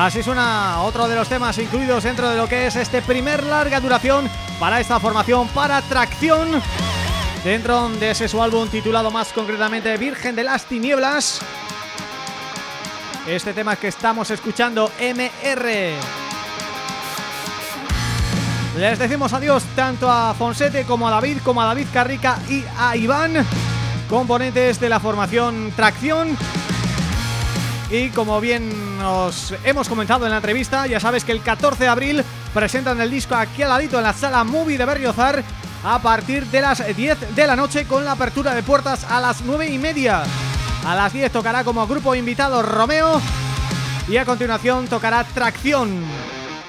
A: Así suena otro de los temas incluidos dentro de lo que es este primer larga duración para esta formación, para Tracción, dentro de ese su álbum titulado más concretamente Virgen de las Tinieblas. Este tema que estamos escuchando, MR. Les decimos adiós tanto a Fonsete como a David, como a David Carrica y a Iván, componentes de la formación Tracción. Y como bien nos hemos comentado en la entrevista, ya sabes que el 14 de abril presentan el disco aquí al ladito en la sala Movie de Berriozar a partir de las 10 de la noche con la apertura de puertas a las 9 y media. A las 10 tocará como grupo invitado Romeo y a continuación tocará Tracción.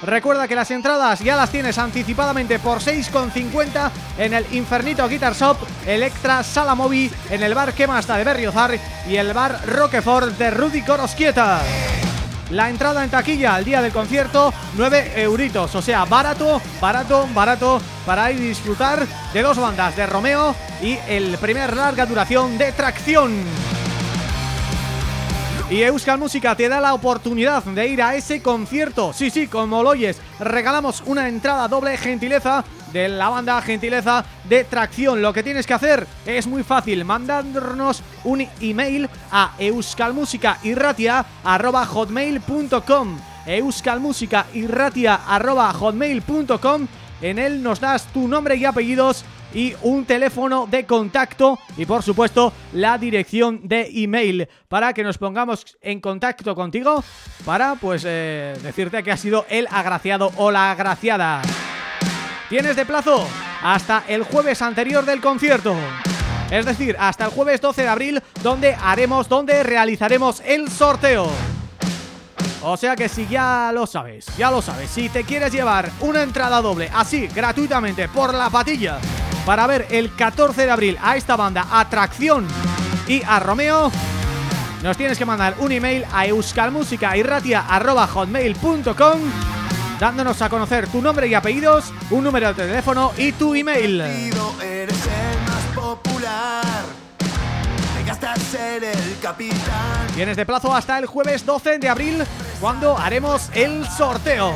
A: Recuerda que las entradas ya las tienes anticipadamente por 6,50 en el Infernito Guitar Shop, Electra Sala Movi, en el bar Quemasta de Berriozar y el bar Roquefort de Rudy Corosquieta. La entrada en taquilla al día del concierto, 9 euritos, o sea, barato, barato, barato para ir disfrutar de dos bandas, de Romeo y el primer larga duración de Tracción. Y Euskal Música te da la oportunidad de ir a ese concierto. Sí, sí, como lo oyes, regalamos una entrada doble gentileza de la banda Gentileza de Tracción. Lo que tienes que hacer es muy fácil, mandarnos un email a euskalmusicairratia.hotmail.com euskalmusicairratia.hotmail.com En él nos das tu nombre y apellidos y un teléfono de contacto y por supuesto la dirección de email para que nos pongamos en contacto contigo para pues eh, decirte que ha sido el agraciado o la agraciada. Tienes de plazo hasta el jueves anterior del concierto. Es decir, hasta el jueves 12 de abril donde haremos, donde realizaremos el sorteo. O sea que si ya lo sabes, ya lo sabes, si te quieres llevar una entrada doble así, gratuitamente, por la patilla para ver el 14 de abril a esta banda Atracción y a Romeo nos tienes que mandar un email a euskalmusicairratia.hotmail.com dándonos a conocer tu nombre y apellidos, un número de teléfono y tu email.
D: Eres el más popular. Ser el capitán.
A: Tienes de plazo hasta el jueves 12 de abril cuando haremos el sorteo.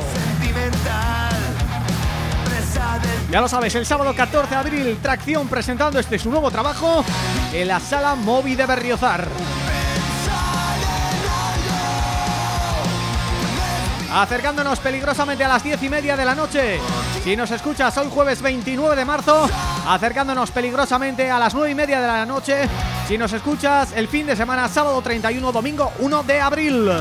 A: Ya lo sabes, el sábado 14 de abril, Tracción presentando este su nuevo trabajo en la Sala Movi de Berriozar. Acercándonos peligrosamente a las 10 y media de la noche. Si nos escuchas hoy jueves 29 de marzo Acercándonos peligrosamente a las 9 y media de la noche. Si nos escuchas el fin de semana sábado 31, domingo 1 de abril.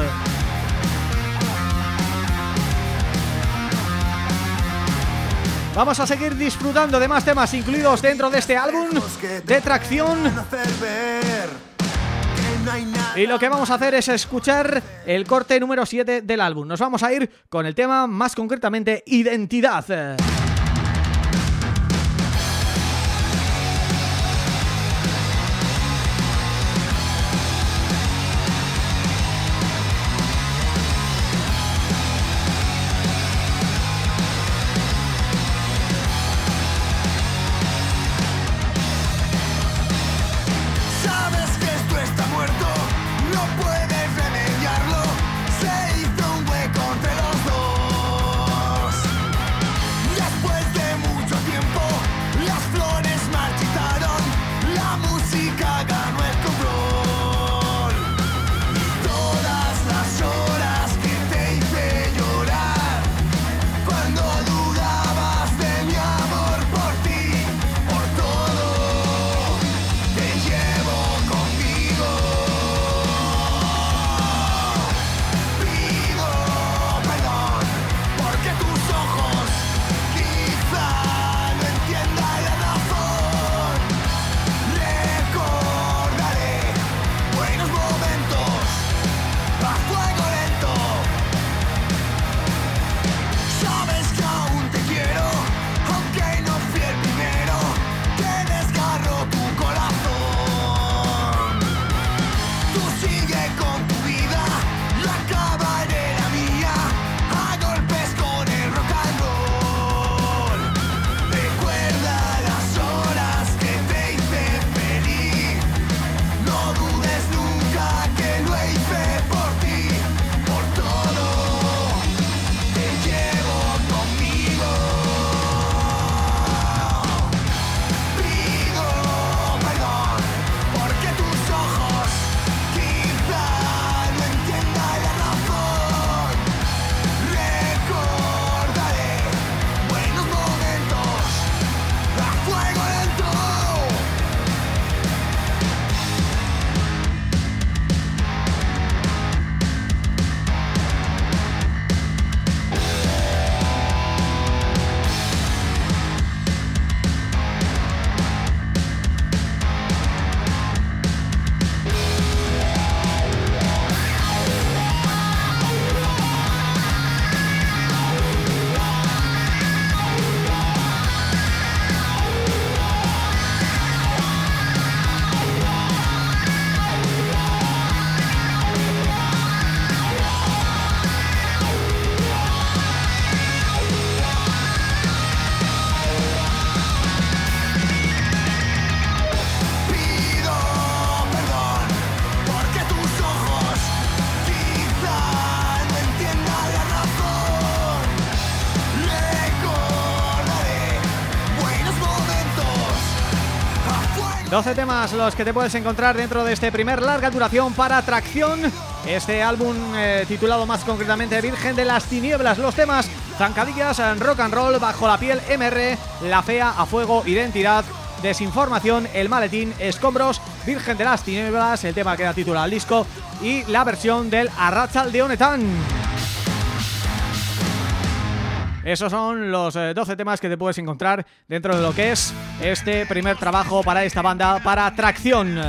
A: Vamos a seguir disfrutando de más temas incluidos dentro de este álbum de tracción y lo que vamos a hacer es escuchar el corte número 7 del álbum. Nos vamos a ir con el tema más concretamente Identidad. 12 temas los que te puedes encontrar dentro de este primer larga duración para Tracción Este álbum eh, titulado más concretamente Virgen de las Tinieblas Los temas Zancadillas, Rock and Roll, Bajo la Piel, MR, La Fea, A Fuego, Identidad Desinformación, El Maletín, Escombros, Virgen de las Tinieblas, el tema que da título al disco y la versión del Arrachal de Onetán. Esos son los 12 eh, temas que te puedes encontrar dentro de lo que es este primer trabajo para esta banda, para Tracción.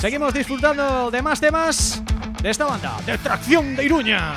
A: Seguimos disfrutando de más temas de esta banda, de Tracción de Iruña.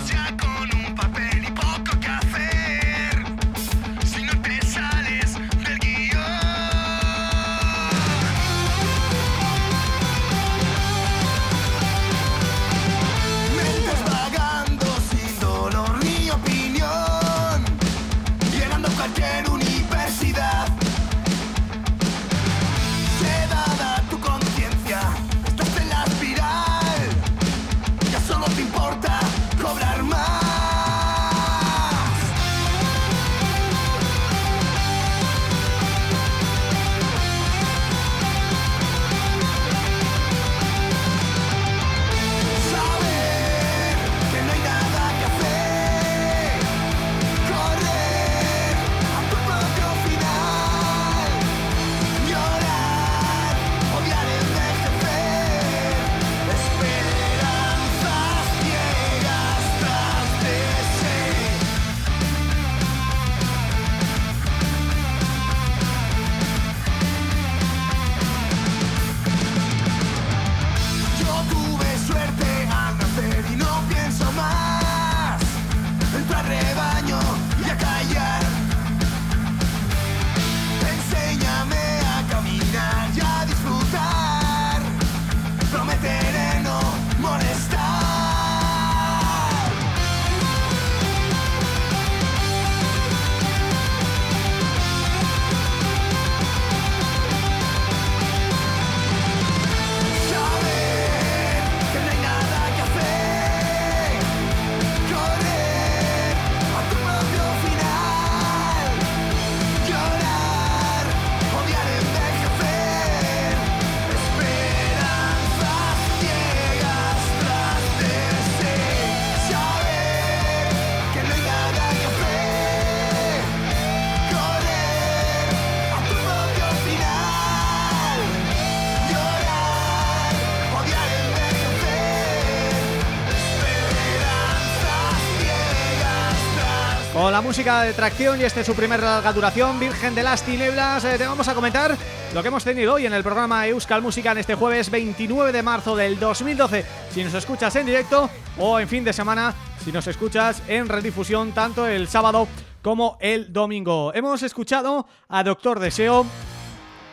A: La música de tracción y este es su primer larga duración, Virgen de las Tinieblas. Eh, te vamos a comentar lo que hemos tenido hoy en el programa Euskal Música en este jueves 29 de marzo del 2012. Si nos escuchas en directo o en fin de semana, si nos escuchas en redifusión tanto el sábado como el domingo. Hemos escuchado a Doctor Deseo,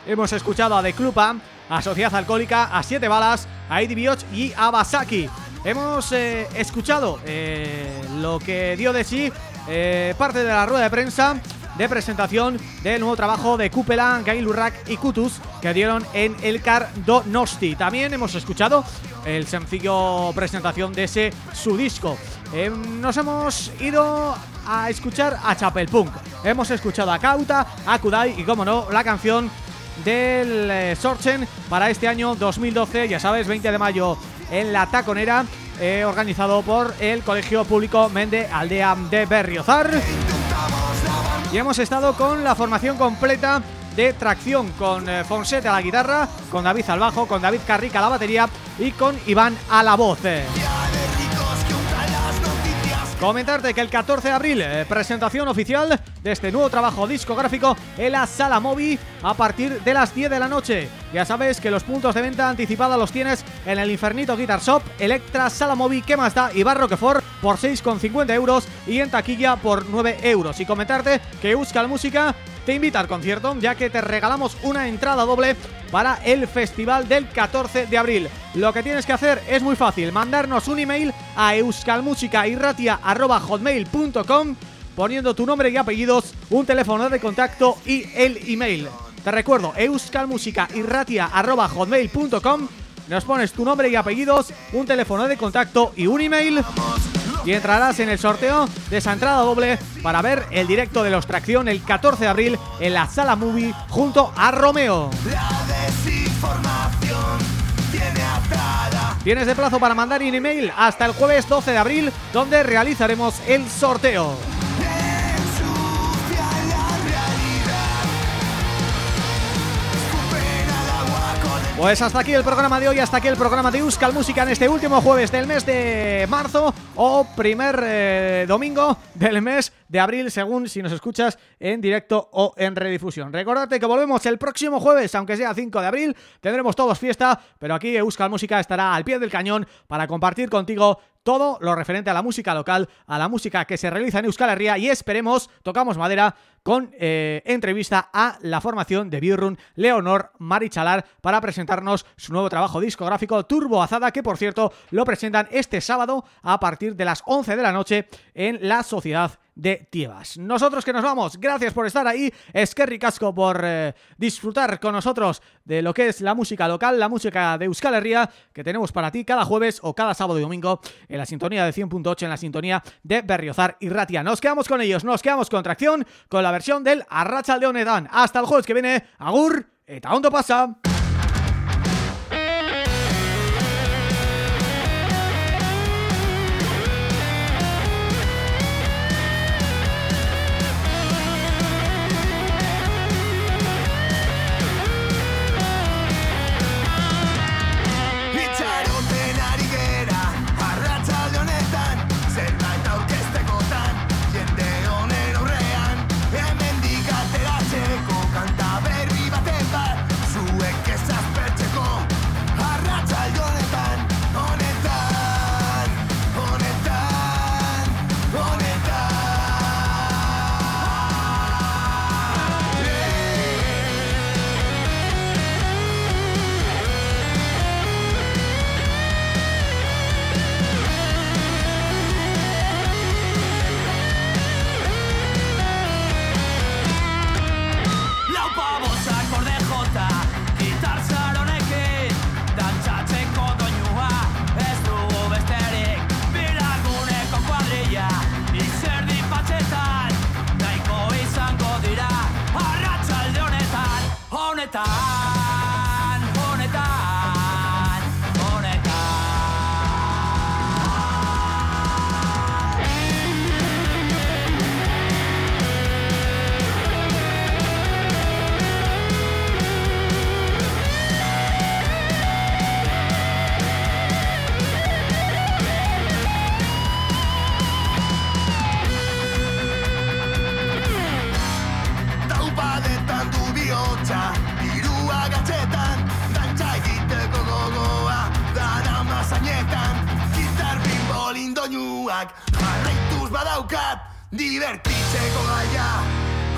A: hemos escuchado a The Clupa, a Sociedad Alcohólica, a Siete Balas, a Eddie Bioch y a Basaki. Hemos eh, escuchado eh, lo que dio de sí eh, parte de la rueda de prensa de presentación del nuevo trabajo de Kupela, Gail Urrak y Kutus que dieron en el Car Nosti. También hemos escuchado el sencillo presentación de ese su disco. nos hemos ido a escuchar a Chapel Punk. Hemos escuchado a Kauta, a Kudai y, como no, la canción del Sorchen para este año 2012, ya sabes, 20 de mayo en la Taconera eh, organizado por el Colegio Público Mende Aldea de Berriozar. Y hemos estado con la formación completa de tracción con eh, Fonset a la guitarra, con David al bajo, con David Carrica a la batería y con Iván a la voz. Comentarte que el 14 de abril, eh, presentación oficial de este nuevo trabajo discográfico en la Sala Movi a partir de las 10 de la noche. Ya sabes que los puntos de venta anticipada los tienes en el Infernito Guitar Shop, Electra, Sala Movi, ¿qué más da? Y Barro por 6,50 euros y en taquilla por 9 euros. Y comentarte que Euskal Música te invita al concierto ya que te regalamos una entrada doble para el festival del 14 de abril. Lo que tienes que hacer es muy fácil, mandarnos un email a euskalmusicairratia.hotmail.com poniendo tu nombre y apellidos, un teléfono de contacto y el email. Te recuerdo, euskalmusicairratia.hotmail.com nos pones tu nombre y apellidos, un teléfono de contacto y un email y entrarás en el sorteo de esa entrada doble para ver el directo de los Tracción el 14 de abril en la Sala Movie junto a Romeo. Tienes de plazo para mandar un email hasta el jueves 12 de abril donde realizaremos el sorteo. Pues hasta aquí el programa de hoy, hasta aquí el programa de Euskal Música en este último jueves del mes de marzo o primer eh, domingo del mes de abril, según si nos escuchas en directo o en redifusión. Recordate que volvemos el próximo jueves, aunque sea 5 de abril, tendremos todos fiesta, pero aquí Euskal Música estará al pie del cañón para compartir contigo todo lo referente a la música local, a la música que se realiza en Euskal Herria y esperemos, tocamos madera, con eh, entrevista a la formación de Birrun Leonor Marichalar para presentarnos su nuevo trabajo discográfico Turbo Azada, que por cierto lo presentan este sábado a partir de las 11 de la noche en la Sociedad de Tiebas. Nosotros que nos vamos, gracias por estar ahí, es que ricasco por eh, disfrutar con nosotros de lo que es la música local, la música de Euskal Herria, que tenemos para ti cada jueves o cada sábado y domingo en la sintonía de 100.8, en la sintonía de Berriozar y Ratia. Nos quedamos con ellos, nos quedamos con tracción, con la versión del Arracha Leonedan. Hasta el jueves que viene, Agur, eta ondo pasa.
L: tá. soinuak jarraituz badaukat divertitzeko gaia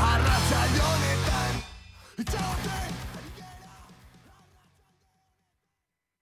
L: arratsa honetan itzaute